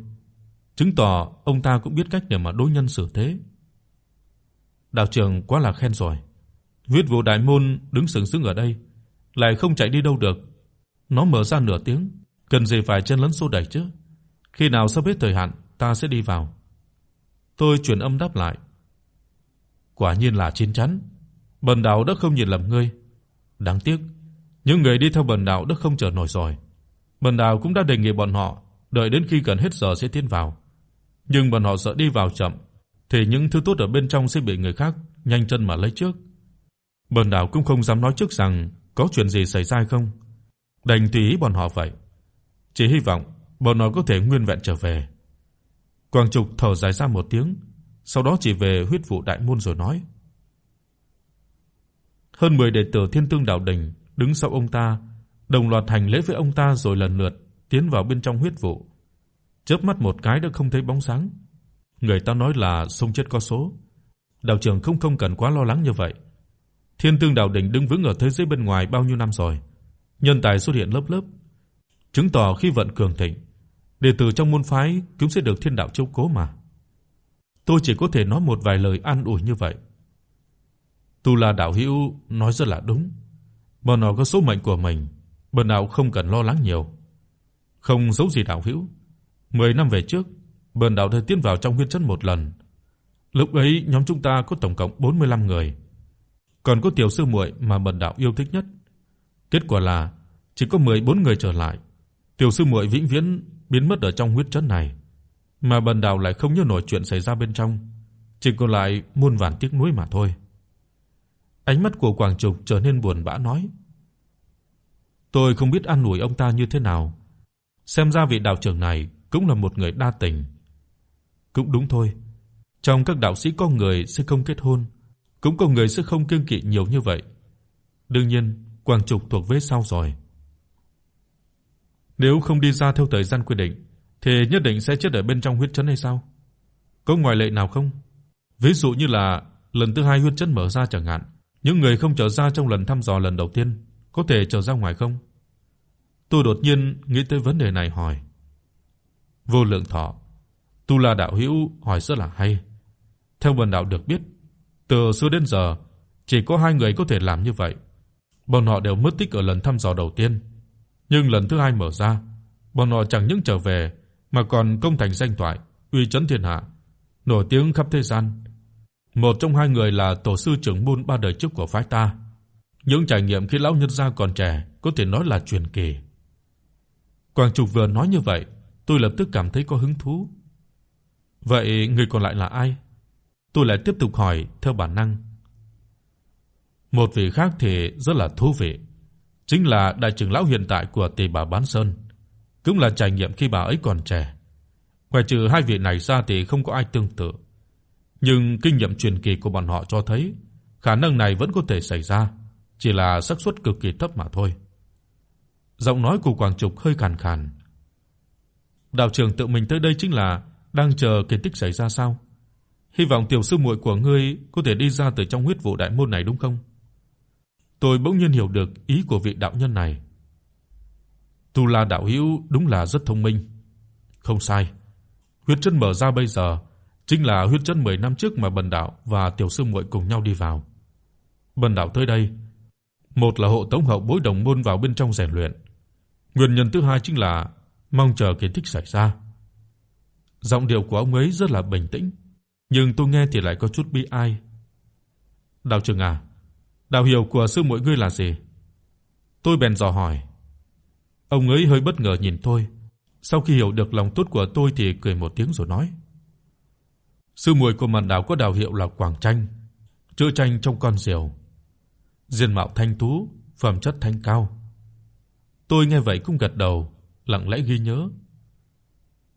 chứng tỏ ông ta cũng biết cách để mà đối nhân xử thế. Đạo trưởng quá là khen rồi. Huyết vụ đại môn đứng sừng sững ở đây, lại không chạy đi đâu được. Nó mở ra nửa tiếng, cần gì phải chân lấn xô đẩy chứ? Khi nào sắp hết thời hạn, ta sẽ đi vào. Tôi truyền âm đáp lại. Quả nhiên là chín chắn, Bần đạo đã không nhìn lầm ngươi. Đáng tiếc, những người đi theo bần đạo đã không chờ nổi rồi. Bần đạo cũng đã đề nghị bọn họ đợi đến khi gần hết giờ sẽ tiến vào. Nhưng bọn họ sợ đi vào chậm thì những thứ tốt ở bên trong sẽ bị người khác nhanh chân mà lấy trước. Bần đạo cũng không dám nói trước rằng có chuyện gì xảy ra không, đành tùy ý bọn họ vậy. Chỉ hy vọng bọn họ có thể nguyên vẹn trở về. Quang Trục thở dài ra một tiếng, sau đó chỉ về huyết vụ đại môn rồi nói: hơn 10 đệ tử Thiên Tương đạo đỉnh đứng sau ông ta, đồng loạt hành lễ với ông ta rồi lần lượt tiến vào bên trong huyết vụ. Chớp mắt một cái đã không thấy bóng sáng. Người ta nói là sông chết có số. Đạo trưởng không không cần quá lo lắng như vậy. Thiên Tương Đạo Đỉnh đứng vững ở thế giới bên ngoài bao nhiêu năm rồi, nhân tài xuất hiện lớp lớp, chứng tỏ khi vận cường thịnh, đệ tử trong môn phái cũng sẽ được thiên đạo chiếu cố mà. Tôi chỉ có thể nói một vài lời an ủi như vậy. Tu La đạo hữu nói rất là đúng. Bọn họ có số mệnh của mình, bọn nào không cần lo lắng nhiều. Không giấu gì đạo hữu. 10 năm về trước, Bần đạo đã tiến vào trong huyết chất một lần. Lúc ấy nhóm chúng ta có tổng cộng 45 người. Còn có tiểu sư muội mà bần đạo yêu thích nhất. Kết quả là chỉ có 14 người trở lại. Tiểu sư muội vĩnh viễn biến mất ở trong huyết chất này, mà bần đạo lại không nhớ nổi chuyện xảy ra bên trong, chỉ còn lại muôn vàn tiếc nuối mà thôi. Ánh mắt của Quảng Trục trở nên buồn bã nói: "Tôi không biết an ủi ông ta như thế nào. Xem ra vị đạo trưởng này cũng là một người đa tình." Cũng đúng thôi. Trong các đạo sĩ có người sẽ không kết hôn, cũng có người sẽ không kiêng kỵ nhiều như vậy. Đương nhiên, Quảng Trục thuộc vế sau rồi. Nếu không đi ra theo thời gian quy định thì nhất định sẽ chết ở bên trong huyết trấn hay sao? Có ngoại lệ nào không? Ví dụ như là lần thứ hai huyết trấn mở ra chẳng hạn, những người không trở ra trong lần thăm dò lần đầu tiên có thể trở ra ngoài không? Tôi đột nhiên nghĩ tới vấn đề này hỏi. Vô Lượng Thọ Tu La đạo hữu hỏi rất là hay. Theo bần đạo được biết, từ xưa đến giờ chỉ có hai người có thể làm như vậy. Bọn họ đều mất tích ở lần thăm dò đầu tiên, nhưng lần thứ hai mở ra, bọn họ chẳng những trở về mà còn công thành danh toại, uy chấn thiên hạ, nổi tiếng khắp thế gian. Một trong hai người là tổ sư trưởng môn ba đời trước của phái ta. Những trải nghiệm khi lão nhân gia còn trẻ có thể nói là truyền kỳ. Quang Trục vừa nói như vậy, tôi lập tức cảm thấy có hứng thú. Vậy người còn lại là ai? Tôi lại tiếp tục hỏi theo bản năng. Một vị khác thì rất là thú vị, chính là đại trưởng lão hiện tại của Tề Bà Bán Sơn, cũng là trải nghiệm khi bà ấy còn trẻ. Ngoài trừ hai vị này ra thì không có ai tương tự. Nhưng kinh nghiệm truyền kỳ của bọn họ cho thấy khả năng này vẫn có thể xảy ra, chỉ là xác suất cực kỳ thấp mà thôi. Giọng nói của Quảng Trục hơi khàn khàn. Đạo trưởng tự mình tới đây chính là đang chờ kỳ tích xảy ra sao? Hy vọng tiểu sư muội của ngươi có thể đi ra từ trong huyết vụ đại môn này đúng không? Tôi bỗng nhiên hiểu được ý của vị đạo nhân này. Tu La đạo hữu đúng là rất thông minh. Không sai. Huyết chân mở ra bây giờ chính là huyết chân 10 năm trước mà Bần đạo và tiểu sư muội cùng nhau đi vào. Bần đạo tới đây, một là hộ tống hậu bối đồng môn vào bên trong rèn luyện. Nguyên nhân thứ hai chính là mong chờ kỳ tích xảy ra. Giọng điệu của ông ấy rất là bình tĩnh, nhưng tôi nghe thì lại có chút bi ai. "Đạo trưởng à, đạo hiệu của sư muội ngươi là gì?" Tôi bèn dò hỏi. Ông ấy hơi bất ngờ nhìn tôi, sau khi hiểu được lòng tốt của tôi thì cười một tiếng rồi nói: Sư muội của Mạn Đào có đạo hiệu là Quảng Tranh, chữ tranh trong con diều. Diện mạo thanh tú, phẩm chất thanh cao. Tôi nghe vậy cũng gật đầu, lặng lẽ ghi nhớ.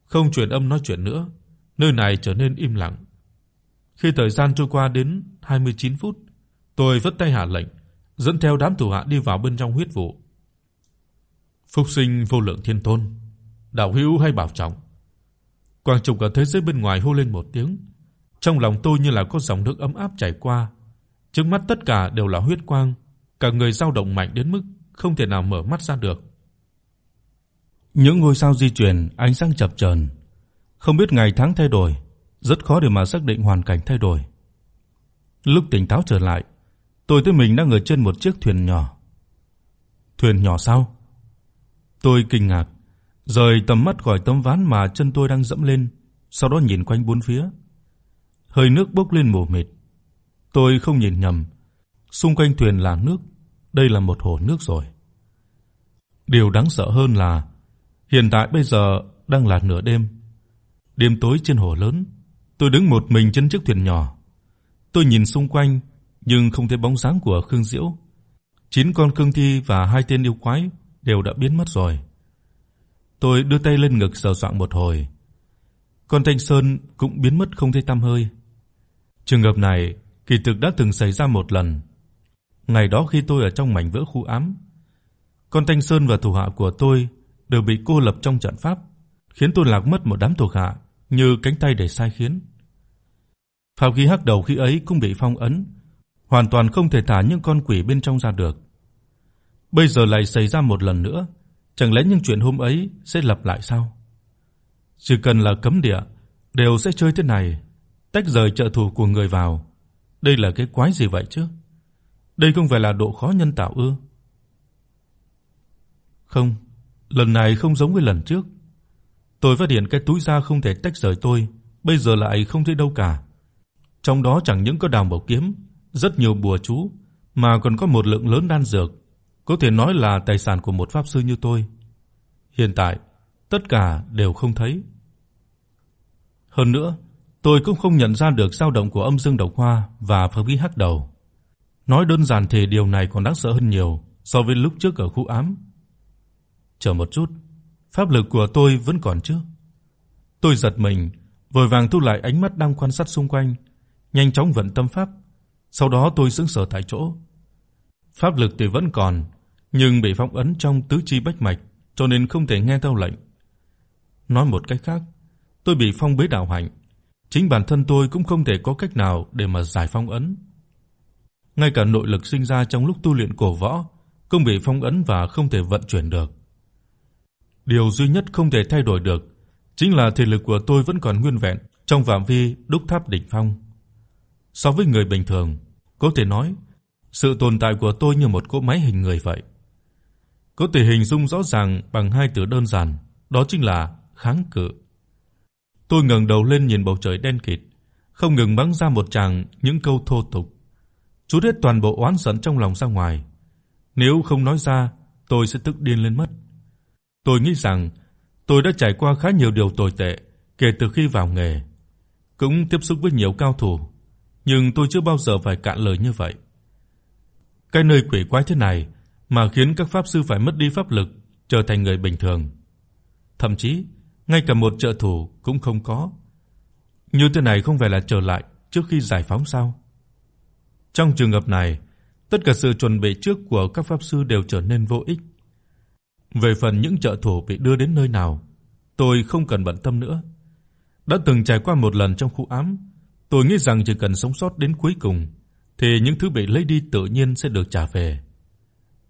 Không truyền âm nói chuyện nữa, nơi này trở nên im lặng. Khi thời gian trôi qua đến 29 phút, tôi vất tay hạ lệnh, dẫn theo đám thủ hạ đi vào bên trong huyết vụ. Phục sinh vô lượng thiên tôn, đạo hữu hay bảo trọng. Quang trục ở thế giới bên ngoài hô lên một tiếng, trong lòng tôi như là có dòng nước ấm áp chảy qua, trước mắt tất cả đều là huyết quang, cả người dao động mạnh đến mức không thể nào mở mắt ra được. Những ngôi sao di chuyển, ánh sáng chập chờn, không biết ngày tháng thay đổi, rất khó để mà xác định hoàn cảnh thay đổi. Lúc tỉnh táo trở lại, tôi thấy mình đang ở trên một chiếc thuyền nhỏ. Thuyền nhỏ sao? Tôi kinh ngạc, rời tầm mắt khỏi tấm ván mà chân tôi đang dẫm lên, sau đó nhìn quanh bốn phía hơi nước bốc lên mù mịt. Tôi không nhìn nhầm, xung quanh thuyền là nước, đây là một hồ nước rồi. Điều đáng sợ hơn là hiện tại bây giờ đang là nửa đêm. Đêm tối trên hồ lớn, tôi đứng một mình trên chiếc thuyền nhỏ. Tôi nhìn xung quanh nhưng không thấy bóng dáng của Khương Diễu. Chín con cương thi và hai tên yêu quái đều đã biến mất rồi. Tôi đưa tay lên ngực sờ soạng một hồi. Con Thanh Sơn cũng biến mất không thấy tăm hơi. Trường hợp này kỳ thực đã từng xảy ra một lần. Ngày đó khi tôi ở trong mảnh vỡ khu ám, con Thanh Sơn và thủ hạ của tôi đều bị cô lập trong trận pháp, khiến tôi lạc mất một đám thuộc hạ như cánh tay để sai khiến. Phạm khí hắc đầu khi ấy cũng bị phong ấn, hoàn toàn không thể thả những con quỷ bên trong ra được. Bây giờ lại xảy ra một lần nữa, chẳng lẽ những chuyện hôm ấy sẽ lặp lại sao? Chỉ cần là cấm địa đều sẽ chơi thế này tách rời trợ thủ của người vào. Đây là cái quái gì vậy chứ? Đây không phải là độ khó nhân tạo ư? Không, lần này không giống với lần trước. Tôi phát hiện cái túi da không thể tách rời tôi, bây giờ lại không thấy đâu cả. Trong đó chẳng những có đào bảo kiếm, rất nhiều bùa chú, mà còn có một lượng lớn đan dược, có thể nói là tài sản của một pháp sư như tôi. Hiện tại, tất cả đều không thấy. Hơn nữa, Tôi cũng không nhận ra được dao động của âm dương độc hoa và pháp khí hắc đầu. Nói đơn giản thì điều này còn đáng sợ hơn nhiều so với lúc trước ở khu ám. Chờ một chút, pháp lực của tôi vẫn còn chứ? Tôi giật mình, vội vàng thu lại ánh mắt đang quan sát xung quanh, nhanh chóng vận tâm pháp, sau đó tôi sững sờ tại chỗ. Pháp lực tuy vẫn còn, nhưng bị phong ấn trong tứ chi bách mạch, cho nên không thể nghe theo lệnh. Nói một cách khác, tôi bị phong bế đạo hạnh, Chính bản thân tôi cũng không thể có cách nào để mà giải phong ấn. Ngay cả nội lực sinh ra trong lúc tu luyện cổ võ cũng bị phong ấn và không thể vận chuyển được. Điều duy nhất không thể thay đổi được chính là thể lực của tôi vẫn còn nguyên vẹn trong phạm vi đúc tháp đỉnh phong. So với người bình thường, có thể nói, sự tồn tại của tôi như một cỗ máy hình người vậy. Có thể hình dung rõ ràng bằng hai từ đơn giản, đó chính là kháng cự. Tôi ngẩng đầu lên nhìn bầu trời đen kịt, không ngừng bắn ra một tràng những câu thô tục. Chút hết toàn bộ oán giận trong lòng ra ngoài. Nếu không nói ra, tôi sẽ tức điên lên mất. Tôi nghĩ rằng tôi đã trải qua khá nhiều điều tồi tệ kể từ khi vào nghề, cũng tiếp xúc với nhiều cao thủ, nhưng tôi chưa bao giờ phải cạn lời như vậy. Cái nơi quỷ quái thế này mà khiến các pháp sư phải mất đi pháp lực, trở thành người bình thường. Thậm chí, ngay cả một trợ thủ cũng không có. Như thế này không phải là trở lại trước khi giải phóng sao? Trong trường hợp này, tất cả sự chuẩn bị trước của các pháp sư đều trở nên vô ích. Về phần những trợ thủ bị đưa đến nơi nào, tôi không cần bận tâm nữa. Đã từng trải qua một lần trong khu ám, tôi nghĩ rằng chỉ cần sống sót đến cuối cùng thì những thứ bị lấy đi tự nhiên sẽ được trả về.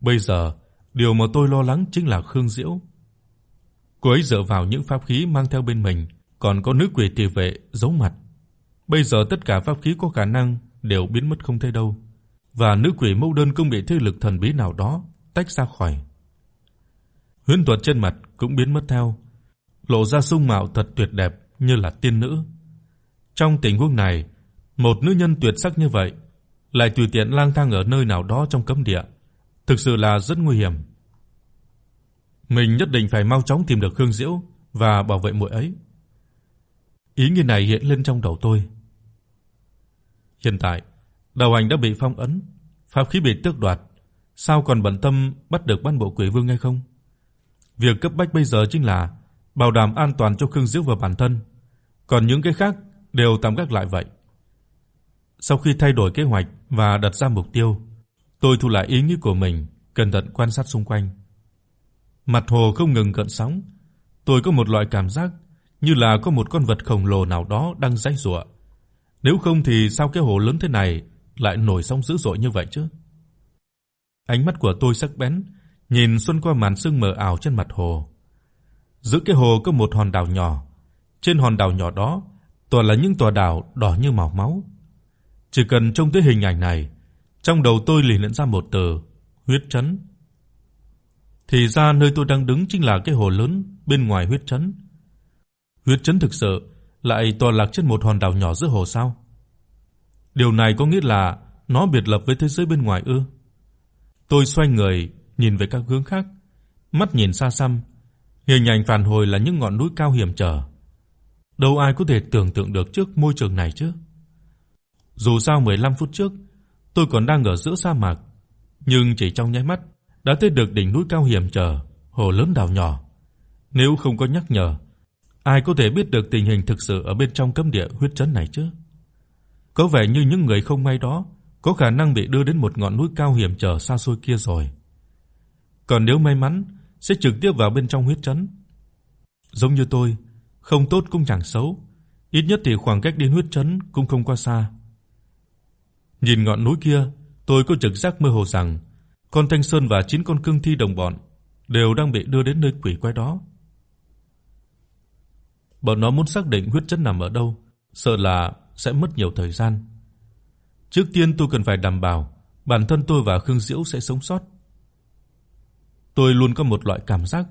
Bây giờ, điều mà tôi lo lắng chính là Khương Diễu. Cô ấy dựa vào những pháp khí mang theo bên mình, còn có nữ quỷ tỷ vệ giấu mặt. Bây giờ tất cả pháp khí có khả năng đều biến mất không thấy đâu, và nữ quỷ mâu đơn cũng bị thế lực thần bí nào đó tách ra khỏi. Huyễn thuật trên mặt cũng biến mất theo, lộ ra dung mạo thật tuyệt đẹp như là tiên nữ. Trong tình huống này, một nữ nhân tuyệt sắc như vậy lại tùy tiện lang thang ở nơi nào đó trong cấm địa, thực sự là rất nguy hiểm. Mình nhất định phải mau chóng tìm được Khương Diễu và bảo vệ muội ấy. Ý nghĩ này hiện lên trong đầu tôi. Hiện tại, đầu anh đã bị phong ấn, pháp khí bị tước đoạt, sao còn bận tâm bắt được Ban Bộ Quỷ Vương hay không? Việc cấp bách bây giờ chính là bảo đảm an toàn cho Khương Diễu và bản thân, còn những cái khác đều tạm gác lại vậy. Sau khi thay đổi kế hoạch và đặt ra mục tiêu, tôi thu lại ý nghĩ của mình, cẩn thận quan sát xung quanh. Mặt hồ không ngừng gợn sóng, tôi có một loại cảm giác như là có một con vật khổng lồ nào đó đang giãy giụa. Nếu không thì sao cái hồ lớn thế này lại nổi sóng dữ dội như vậy chứ? Ánh mắt của tôi sắc bén, nhìn xuyên qua màn sương mờ ảo trên mặt hồ. Giữa cái hồ có một hòn đảo nhỏ, trên hòn đảo nhỏ đó toàn là những tòa đảo đỏ như màu máu. Chỉ cần trông thấy hình ảnh này, trong đầu tôi liền hiện ra một từ, huyết trấn. Thì ra nơi tôi đang đứng chính là cái hồ lớn bên ngoài huyết trấn. Huyết trấn thực sự lại tọa lạc trên một hòn đảo nhỏ giữa hồ sao? Điều này có nghĩa là nó biệt lập với thế giới bên ngoài ư? Tôi xoay người, nhìn về các hướng khác, mắt nhìn xa xăm, hình ảnh phản hồi là những ngọn núi cao hiểm trở. Đâu ai có thể tưởng tượng được trước môi trường này chứ? Dù sao 15 phút trước, tôi còn đang ở giữa sa mạc, nhưng chỉ trong nháy mắt đã tới được đỉnh núi cao hiểm trở, hồ lớn đảo nhỏ. Nếu không có nhắc nhở, ai có thể biết được tình hình thực sự ở bên trong cấm địa huyết trấn này chứ? Có vẻ như những người không may đó có khả năng bị đưa đến một ngọn núi cao hiểm trở xa xôi kia rồi. Còn nếu may mắn sẽ trực tiếp vào bên trong huyết trấn. Giống như tôi, không tốt cũng chẳng xấu, ít nhất thì khoảng cách đến huyết trấn cũng không quá xa. Nhìn ngọn núi kia, tôi có trực giác mơ hồ rằng con Thanh Sơn và chín con cương thi đồng bọn đều đang bị đưa đến nơi quỷ quái đó. Bọn nó muốn xác định huyết trấn nằm ở đâu, sợ là sẽ mất nhiều thời gian. Trước tiên tôi cần phải đảm bảo bản thân tôi và Khương Diễu sẽ sống sót. Tôi luôn có một loại cảm giác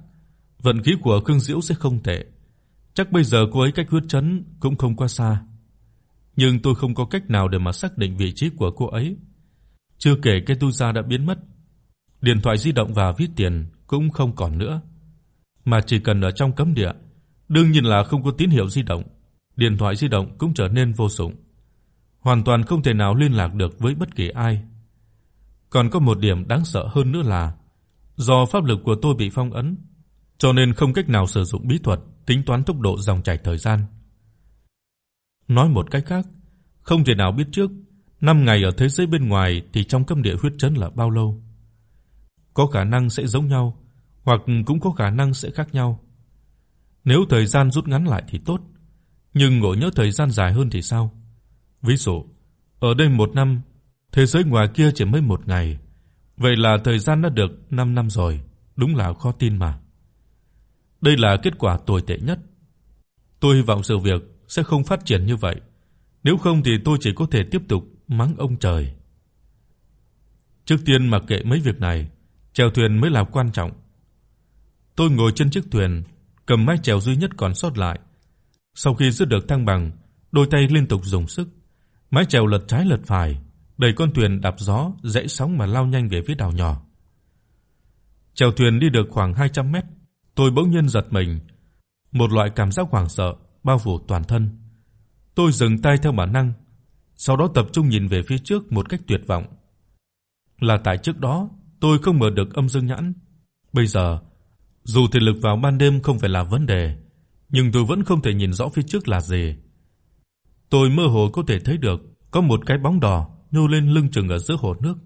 vận khí của Khương Diễu sẽ không tệ. Chắc bây giờ cô ấy cách huyết trấn cũng không quá xa. Nhưng tôi không có cách nào để mà xác định vị trí của cô ấy. Chưa kể cái tu gia đã biến mất, điện thoại di động và ví tiền cũng không còn nữa, mà chỉ cần ở trong cấm địa, đương nhiên là không có tín hiệu di động, điện thoại di động cũng trở nên vô dụng. Hoàn toàn không thể nào liên lạc được với bất kỳ ai. Còn có một điểm đáng sợ hơn nữa là do pháp lực của tôi bị phong ấn, cho nên không cách nào sử dụng bí thuật tính toán tốc độ dòng chảy thời gian. Nói một cách khác, không thể nào biết trước 5 ngày ở thế giới bên ngoài thì trong cấm địa huyết trấn là bao lâu. Có khả năng sẽ giống nhau, hoặc cũng có khả năng sẽ khác nhau. Nếu thời gian rút ngắn lại thì tốt, nhưng ngộ nhớ thời gian dài hơn thì sao? Ví dụ, ở đây 1 năm, thế giới ngoài kia chỉ mới 1 ngày, vậy là thời gian đã được 5 năm rồi, đúng là khó tin mà. Đây là kết quả tồi tệ nhất. Tôi hy vọng sự việc sẽ không phát triển như vậy, nếu không thì tôi chỉ có thể tiếp tục mắng ông trời. Trước tiên mặc kệ mấy việc này, chèo thuyền mới là quan trọng. Tôi ngồi trên chiếc thuyền, cầm mái chèo duy nhất còn sót lại. Sau khi giữ được thăng bằng, đôi tay liên tục dùng sức, mái chèo lật trái lật phải, đẩy con thuyền đạp gió, dãy sóng mà lao nhanh về phía đảo nhỏ. Chèo thuyền đi được khoảng 200 mét, tôi bỗng nhiên giật mình, một loại cảm giác hoảng sợ bao phủ toàn thân. Tôi dừng tay theo bản năng, sau đó tập trung nhìn về phía trước một cách tuyệt vọng. Là tại trước đó, tôi không mở được âm dương nhãn. Bây giờ, dù thể lực vào ban đêm không phải là vấn đề, nhưng tôi vẫn không thể nhìn rõ phía trước là gì. Tôi mơ hồ có thể thấy được có một cái bóng đỏ nhô lên lưng chừng ở giữa hồ nước,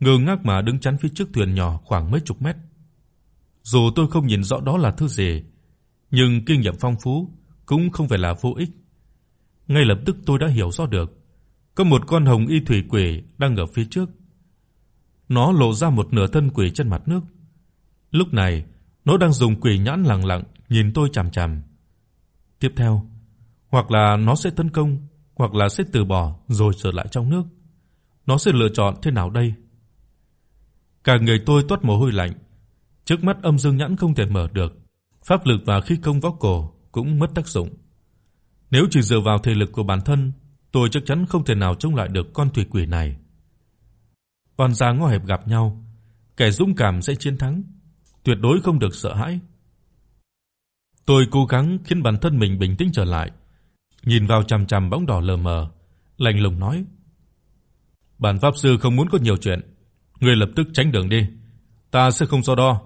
ngơ ngác mà đứng chắn phía trước thuyền nhỏ khoảng mấy chục mét. Dù tôi không nhìn rõ đó là thứ gì, nhưng kinh nghiệm phong phú cũng không phải là vô ích. Ngay lập tức tôi đã hiểu rõ được, có một con hồng y thủy quỷ đang ở phía trước. Nó lộ ra một nửa thân quỷ trên mặt nước. Lúc này, nó đang dùng quỷ nhãn lặng lặng nhìn tôi chằm chằm. Tiếp theo, hoặc là nó sẽ tấn công, hoặc là sẽ từ bỏ rồi trở lại trong nước. Nó sẽ lựa chọn thế nào đây? Cả người tôi toát mồ hôi lạnh, trước mắt âm dương nhãn không thể mở được, pháp lực và khí công vóc cổ cũng mất tác dụng. Nếu chỉ dựa vào thể lực của bản thân, tôi chắc chắn không thể nào chống lại được con thủy quỷ này. Oan gia ngõ hẹp gặp nhau, kẻ dũng cảm sẽ chiến thắng, tuyệt đối không được sợ hãi. Tôi cố gắng khiến bản thân mình bình tĩnh trở lại, nhìn vào chằm chằm bóng đỏ lờ mờ, lạnh lùng nói: "Bản pháp sư không muốn có nhiều chuyện, ngươi lập tức tránh đường đi, ta sẽ không so đo,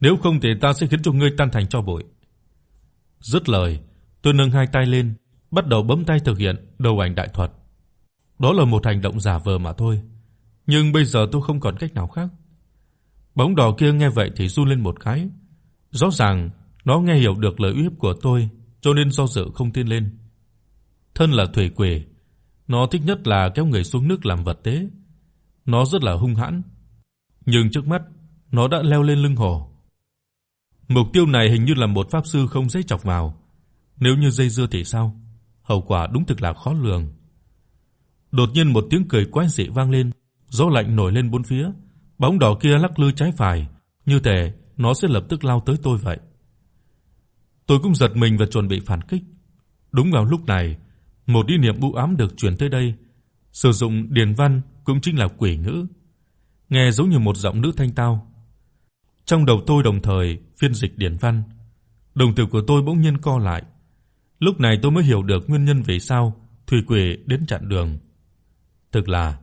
nếu không thì ta sẽ khiến cho ngươi tan thành tro bụi." Dứt lời, tôi nâng hai tay lên, bắt đầu bấm tay thực hiện đầu ảnh đại thuật. Đó là một hành động giả vờ mà thôi, nhưng bây giờ tôi không còn cách nào khác. Bóng đỏ kia nghe vậy thì run lên một cái. Rõ ràng nó nghe hiểu được lời uy hiếp của tôi, cho nên do dự không tiến lên. Thân là thủy quỷ, nó thích nhất là kéo người xuống nước làm vật tế. Nó rất là hung hãn, nhưng trước mắt nó đã leo lên lưng hồ. Mục tiêu này hình như là một pháp sư không dễ chọc vào. Nếu như dây dưa thì sao? Hậu quả đúng thực là khó lường. Đột nhiên một tiếng cười quái dị vang lên, gió lạnh nổi lên bốn phía, bóng đỏ kia lắc lư trái phải, như thể nó sẽ lập tức lao tới tôi vậy. Tôi cũng giật mình và chuẩn bị phản kích. Đúng vào lúc này, một ý niệm u ám được truyền tới đây, sử dụng điền văn cũng chính là quỷ ngữ, nghe giống như một giọng nữ thanh tao. Trong đầu tôi đồng thời phiên dịch điển văn, đồng tử của tôi bỗng nhiên co lại. Lúc này tôi mới hiểu được nguyên nhân vì sao thủy quỷ đến chặn đường. Thực là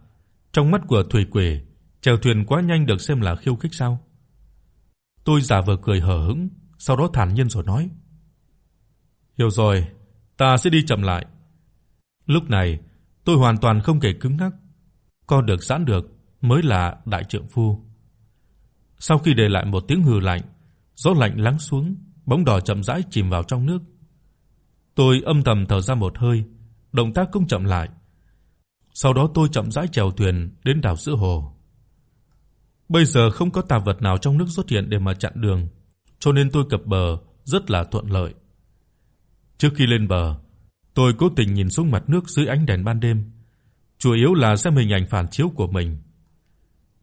trong mắt của thủy quỷ, chèo thuyền quá nhanh được xem là khiêu khích sao? Tôi giả vờ cười hờ hững, sau đó thản nhiên rồi nói: "Hiểu rồi, ta sẽ đi chậm lại." Lúc này, tôi hoàn toàn không kể cứng ngắc, co được giãn được mới là đại trượng phu. Sau khi để lại một tiếng hừ lạnh, gió lạnh lắng xuống, bóng đỏ chậm rãi chìm vào trong nước. Tôi âm thầm thở ra một hơi, động tác cũng chậm lại. Sau đó tôi chậm rãi chèo thuyền đến đảo giữa hồ. Bây giờ không có tà vật nào trong nước xuất hiện để mà chặn đường, cho nên tôi cập bờ rất là thuận lợi. Trước khi lên bờ, tôi cố tình nhìn xuống mặt nước dưới ánh đèn ban đêm, chủ yếu là xem hình ảnh phản chiếu của mình.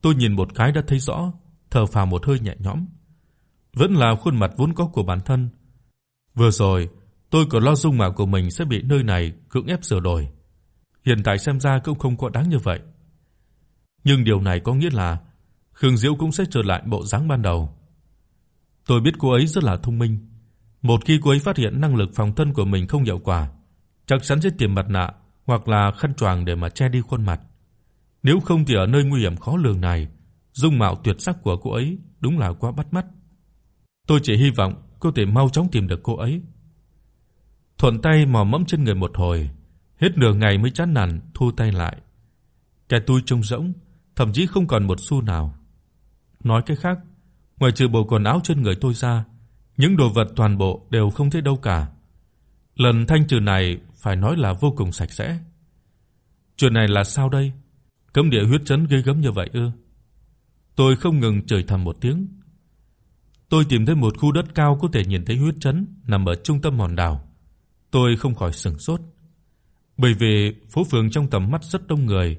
Tôi nhìn một cái đã thấy rõ, thở phào một hơi nhẹ nhõm. Vẫn là khuôn mặt vốn có của bản thân. Vừa rồi, tôi còn lo dung mạo của mình sẽ bị nơi này cưỡng ép sửa đổi. Hiện tại xem ra cũng không quá đáng như vậy. Nhưng điều này có nghĩa là Khương Diễu cũng sẽ trở lại bộ dáng ban đầu. Tôi biết cô ấy rất là thông minh, một khi cô ấy phát hiện năng lực phòng thân của mình không hiệu quả, chắc chắn sẽ tìm mặt nạ hoặc là khăn choàng để mà che đi khuôn mặt. Nếu không thì ở nơi nguy hiểm khó lường này, dung mạo tuyệt sắc của cô ấy đúng là quá bắt mắt. Tôi chỉ hy vọng có thể mau chóng tìm được cô ấy. Thuận tay mò mẫm trên người một hồi, hết nửa ngày mới chán nản thu tay lại. Cái túi trông rỗng, thậm chí không còn một xu nào. Nói cách khác, ngoài trừ bộ quần áo trên người tôi ra, những đồ vật toàn bộ đều không thấy đâu cả. Lần thanh trừ này phải nói là vô cùng sạch sẽ. Chuyện này là sao đây? Cấm địa huyết trấn ghê gớm như vậy ư? Tôi không ngừng chửi thầm một tiếng. Tôi tìm thấy một khu đất cao có thể nhìn thấy huyết trấn nằm ở trung tâm hòn đảo. Tôi không khỏi sửng sốt. Bởi vì phố phường trong tầm mắt rất đông người,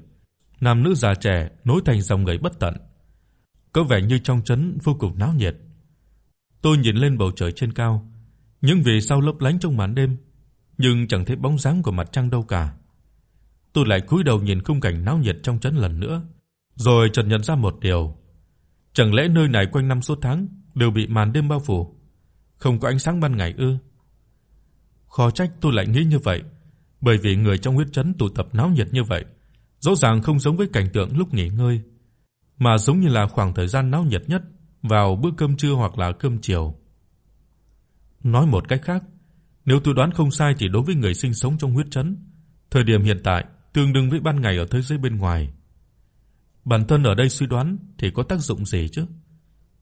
nam nữ già trẻ nối thành dòng người bất tận. Có vẻ như trong trấn vô cùng náo nhiệt. Tôi nhìn lên bầu trời trên cao, những vì sao lấp lánh trong màn đêm, nhưng chẳng thấy bóng dáng của mặt trăng đâu cả. Tôi lại cúi đầu nhìn khung cảnh náo nhiệt trong trấn lần nữa, rồi chợt nhận ra một điều. Chẳng lẽ nơi này quanh năm suốt tháng đều bị màn đêm bao phủ, không có ánh sáng ban ngày ư? Khó trách tôi lại nghĩ như vậy, bởi vì người trong huyết trấn tụ tập náo nhiệt như vậy, rõ ràng không giống với cảnh tượng lúc nghỉ ngơi, mà giống như là khoảng thời gian náo nhiệt nhất vào bữa cơm trưa hoặc là cơm chiều. Nói một cách khác, nếu tôi đoán không sai thì đối với người sinh sống trong huyết trấn, thời điểm hiện tại tương đương với ban ngày ở thế giới bên ngoài. Bản thân ở đây suy đoán thì có tác dụng gì chứ?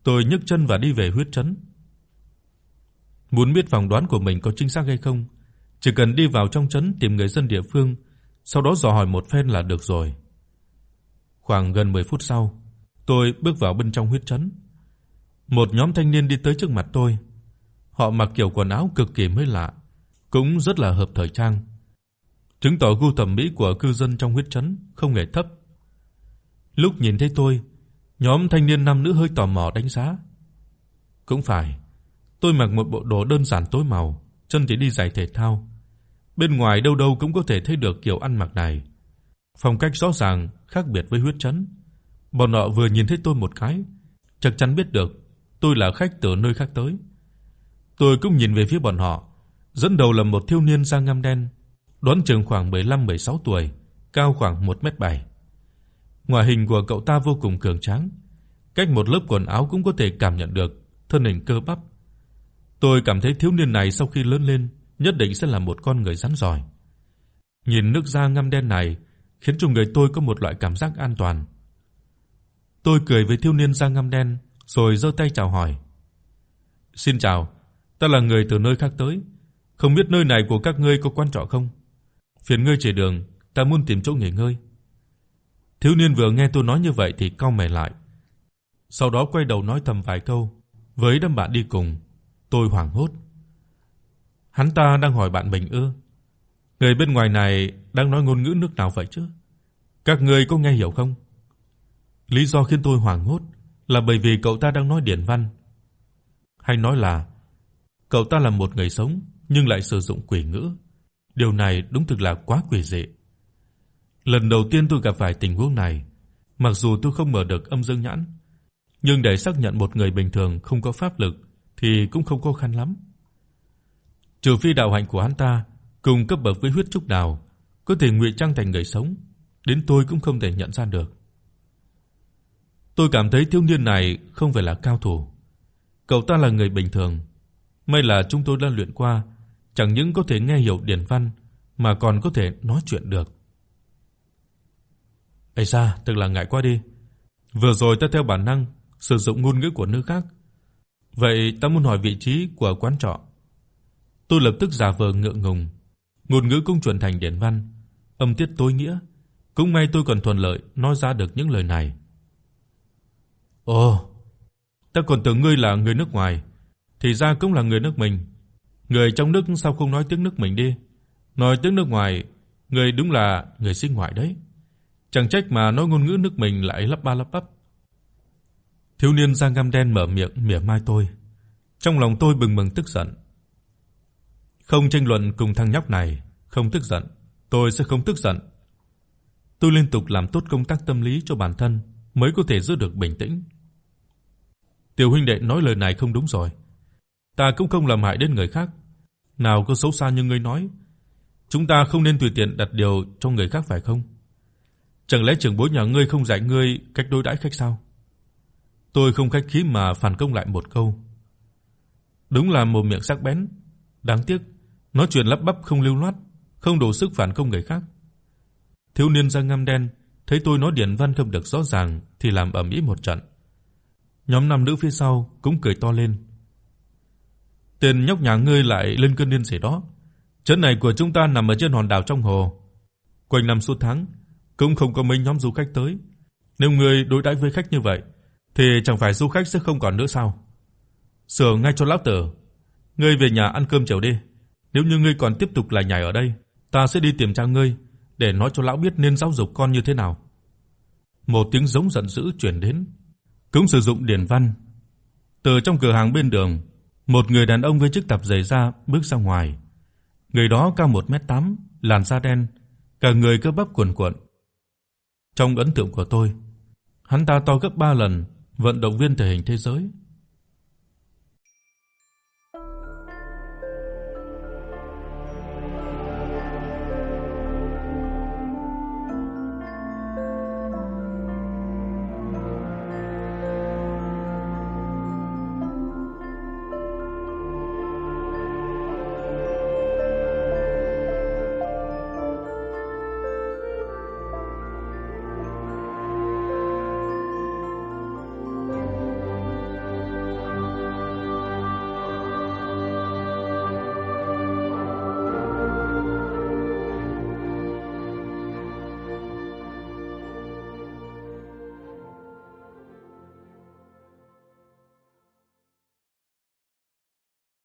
Tôi nhấc chân và đi về huyết trấn. Muốn biết phỏng đoán của mình có chính xác hay không, chỉ cần đi vào trong trấn tìm người dân địa phương, sau đó dò hỏi một phen là được rồi. Khoảng gần 10 phút sau, tôi bước vào bên trong huyết trấn. Một nhóm thanh niên đi tới trước mặt tôi. Họ mặc kiểu quần áo cực kỳ mới lạ, cũng rất là hợp thời trang. Chứng tỏ gu thẩm mỹ của cư dân trong huyết trấn không hề thấp. Lúc nhìn thấy tôi, nhóm thanh niên nam nữ hơi tò mò đánh giá. Cũng phải, tôi mặc một bộ đồ đơn giản tối màu, chân thì đi giày thể thao. Bên ngoài đâu đâu cũng có thể thấy được kiểu ăn mặc này. Phong cách rõ ràng khác biệt với huyết trấn. Bọn họ vừa nhìn thấy tôi một cái, chắc chắn biết được tôi là khách từ nơi khác tới. Tôi cũng nhìn về phía bọn họ, dẫn đầu là một thiếu niên da ngăm đen, đoán chừng khoảng 15-16 tuổi, cao khoảng 1m7. Ngoại hình của cậu ta vô cùng cường tráng, cách một lớp quần áo cũng có thể cảm nhận được thân hình cơ bắp. Tôi cảm thấy thiếu niên này sau khi lớn lên nhất định sẽ là một con người rắn giỏi. Nhìn nước da ngăm đen này, khiến cho người tôi có một loại cảm giác an toàn. Tôi cười với thiếu niên da ngăm đen, rồi giơ tay chào hỏi. "Xin chào, ta là người từ nơi khác tới, không biết nơi này của các ngươi có quan trọ không? Phiền ngươi chỉ đường, ta muốn tìm chỗ nghỉ ngơi." Thiếu niên vừa nghe tôi nói như vậy thì cau mày lại. Sau đó quay đầu nói thầm vài câu với đám bạn đi cùng. Tôi hoảng hốt. Hắn ta đang hỏi bạn mình ư? Người bên ngoài này đang nói ngôn ngữ nước nào vậy chứ? Các người có nghe hiểu không? Lý do khiến tôi hoảng hốt là bởi vì cậu ta đang nói điển văn. Hay nói là, cậu ta là một người sống nhưng lại sử dụng quỷ ngữ. Điều này đúng thực là quá quỷ dị. Lần đầu tiên tôi gặp phải tình huống này, mặc dù tôi không mở được âm dương nhãn, nhưng để xác nhận một người bình thường không có pháp lực thì cũng không khó khăn lắm. Trừ phi đạo hạnh của hắn ta cùng cấp bậc với huyết trúc đào, có thể ngụy trang thành người sống, đến tôi cũng không thể nhận ra được. Tôi cảm thấy thiếu niên này không phải là cao thủ. Cậu ta là người bình thường, may là chúng tôi đã luyện qua, chẳng những có thể nghe hiểu điển văn mà còn có thể nói chuyện được. Ây da, thật là ngại quá đi. Vừa rồi ta theo bản năng sử dụng ngôn ngữ của nước khác. Vậy ta muốn hỏi vị trí của quán trọ. Tôi lập tức giả vờ ngượng ngùng, ngôn ngữ cũng chuẩn thành điển văn, âm tiết tối nghĩa, cũng may tôi còn thuận lợi nói ra được những lời này. Ồ, ta còn tưởng ngươi là người nước ngoài, thì ra cũng là người nước mình. Người trong nước sao không nói tiếng nước mình đi? Nói tiếng nước ngoài, ngươi đúng là người sinh ngoại đấy. Chẳng trách mà nói ngôn ngữ nước mình lại lắp ba lắp bắp. Thiếu niên da ngăm đen mở miệng mỉa mai tôi. Trong lòng tôi bừng bừng tức giận. Không tranh luận cùng thằng nhóc này, không tức giận, tôi sẽ không tức giận. Tôi liên tục làm tốt công tác tâm lý cho bản thân mới có thể giữ được bình tĩnh. Tiểu huynh đệ nói lời này không đúng rồi. Ta cũng không làm hại đến người khác, nào có xấu xa như ngươi nói. Chúng ta không nên tùy tiện đặt điều cho người khác phải không? Chẳng lẽ trưởng bối nhà ngươi không dạy ngươi cách đối đãi khách sao? Tôi không khách khí mà phản công lại một câu. Đúng là một miệng sắc bén, đáng tiếc nói chuyện lắp bắp không lưu loát, không đủ sức phản công người khác. Thiếu niên da ngăm đen thấy tôi nói điển văn không được rõ ràng thì làm ầm ĩ một trận. Nhóm nam nữ phía sau cũng cười to lên. Tên nhóc nhà ngươi lại lên cơn điên rể đó. Trấn này của chúng ta nằm ở trên hòn đảo trong hồ. Quanh năm suốt tháng cũng không có mấy nhóm du khách tới. Nếu ngươi đối đãi với khách như vậy thì chẳng phải du khách sẽ không còn nữa sao? Sửa ngay cho lão tử. Ngươi về nhà ăn cơm chiều đi. Nếu như ngươi còn tiếp tục lại nhảy ở đây, ta sẽ đi tìm cha ngươi để nói cho lão biết nên giáo dục con như thế nào. Một tiếng giống giận dữ truyền đến, cũng sử dụng điển văn. Từ trong cửa hàng bên đường, một người đàn ông với chiếc tạp dề da bước ra ngoài. Người đó cao 1m8, làn da đen, cả người cơ bắp cuồn cuộn. Trong ấn tượng của tôi, hắn ta to gấp 3 lần vận động viên thể hình thế giới.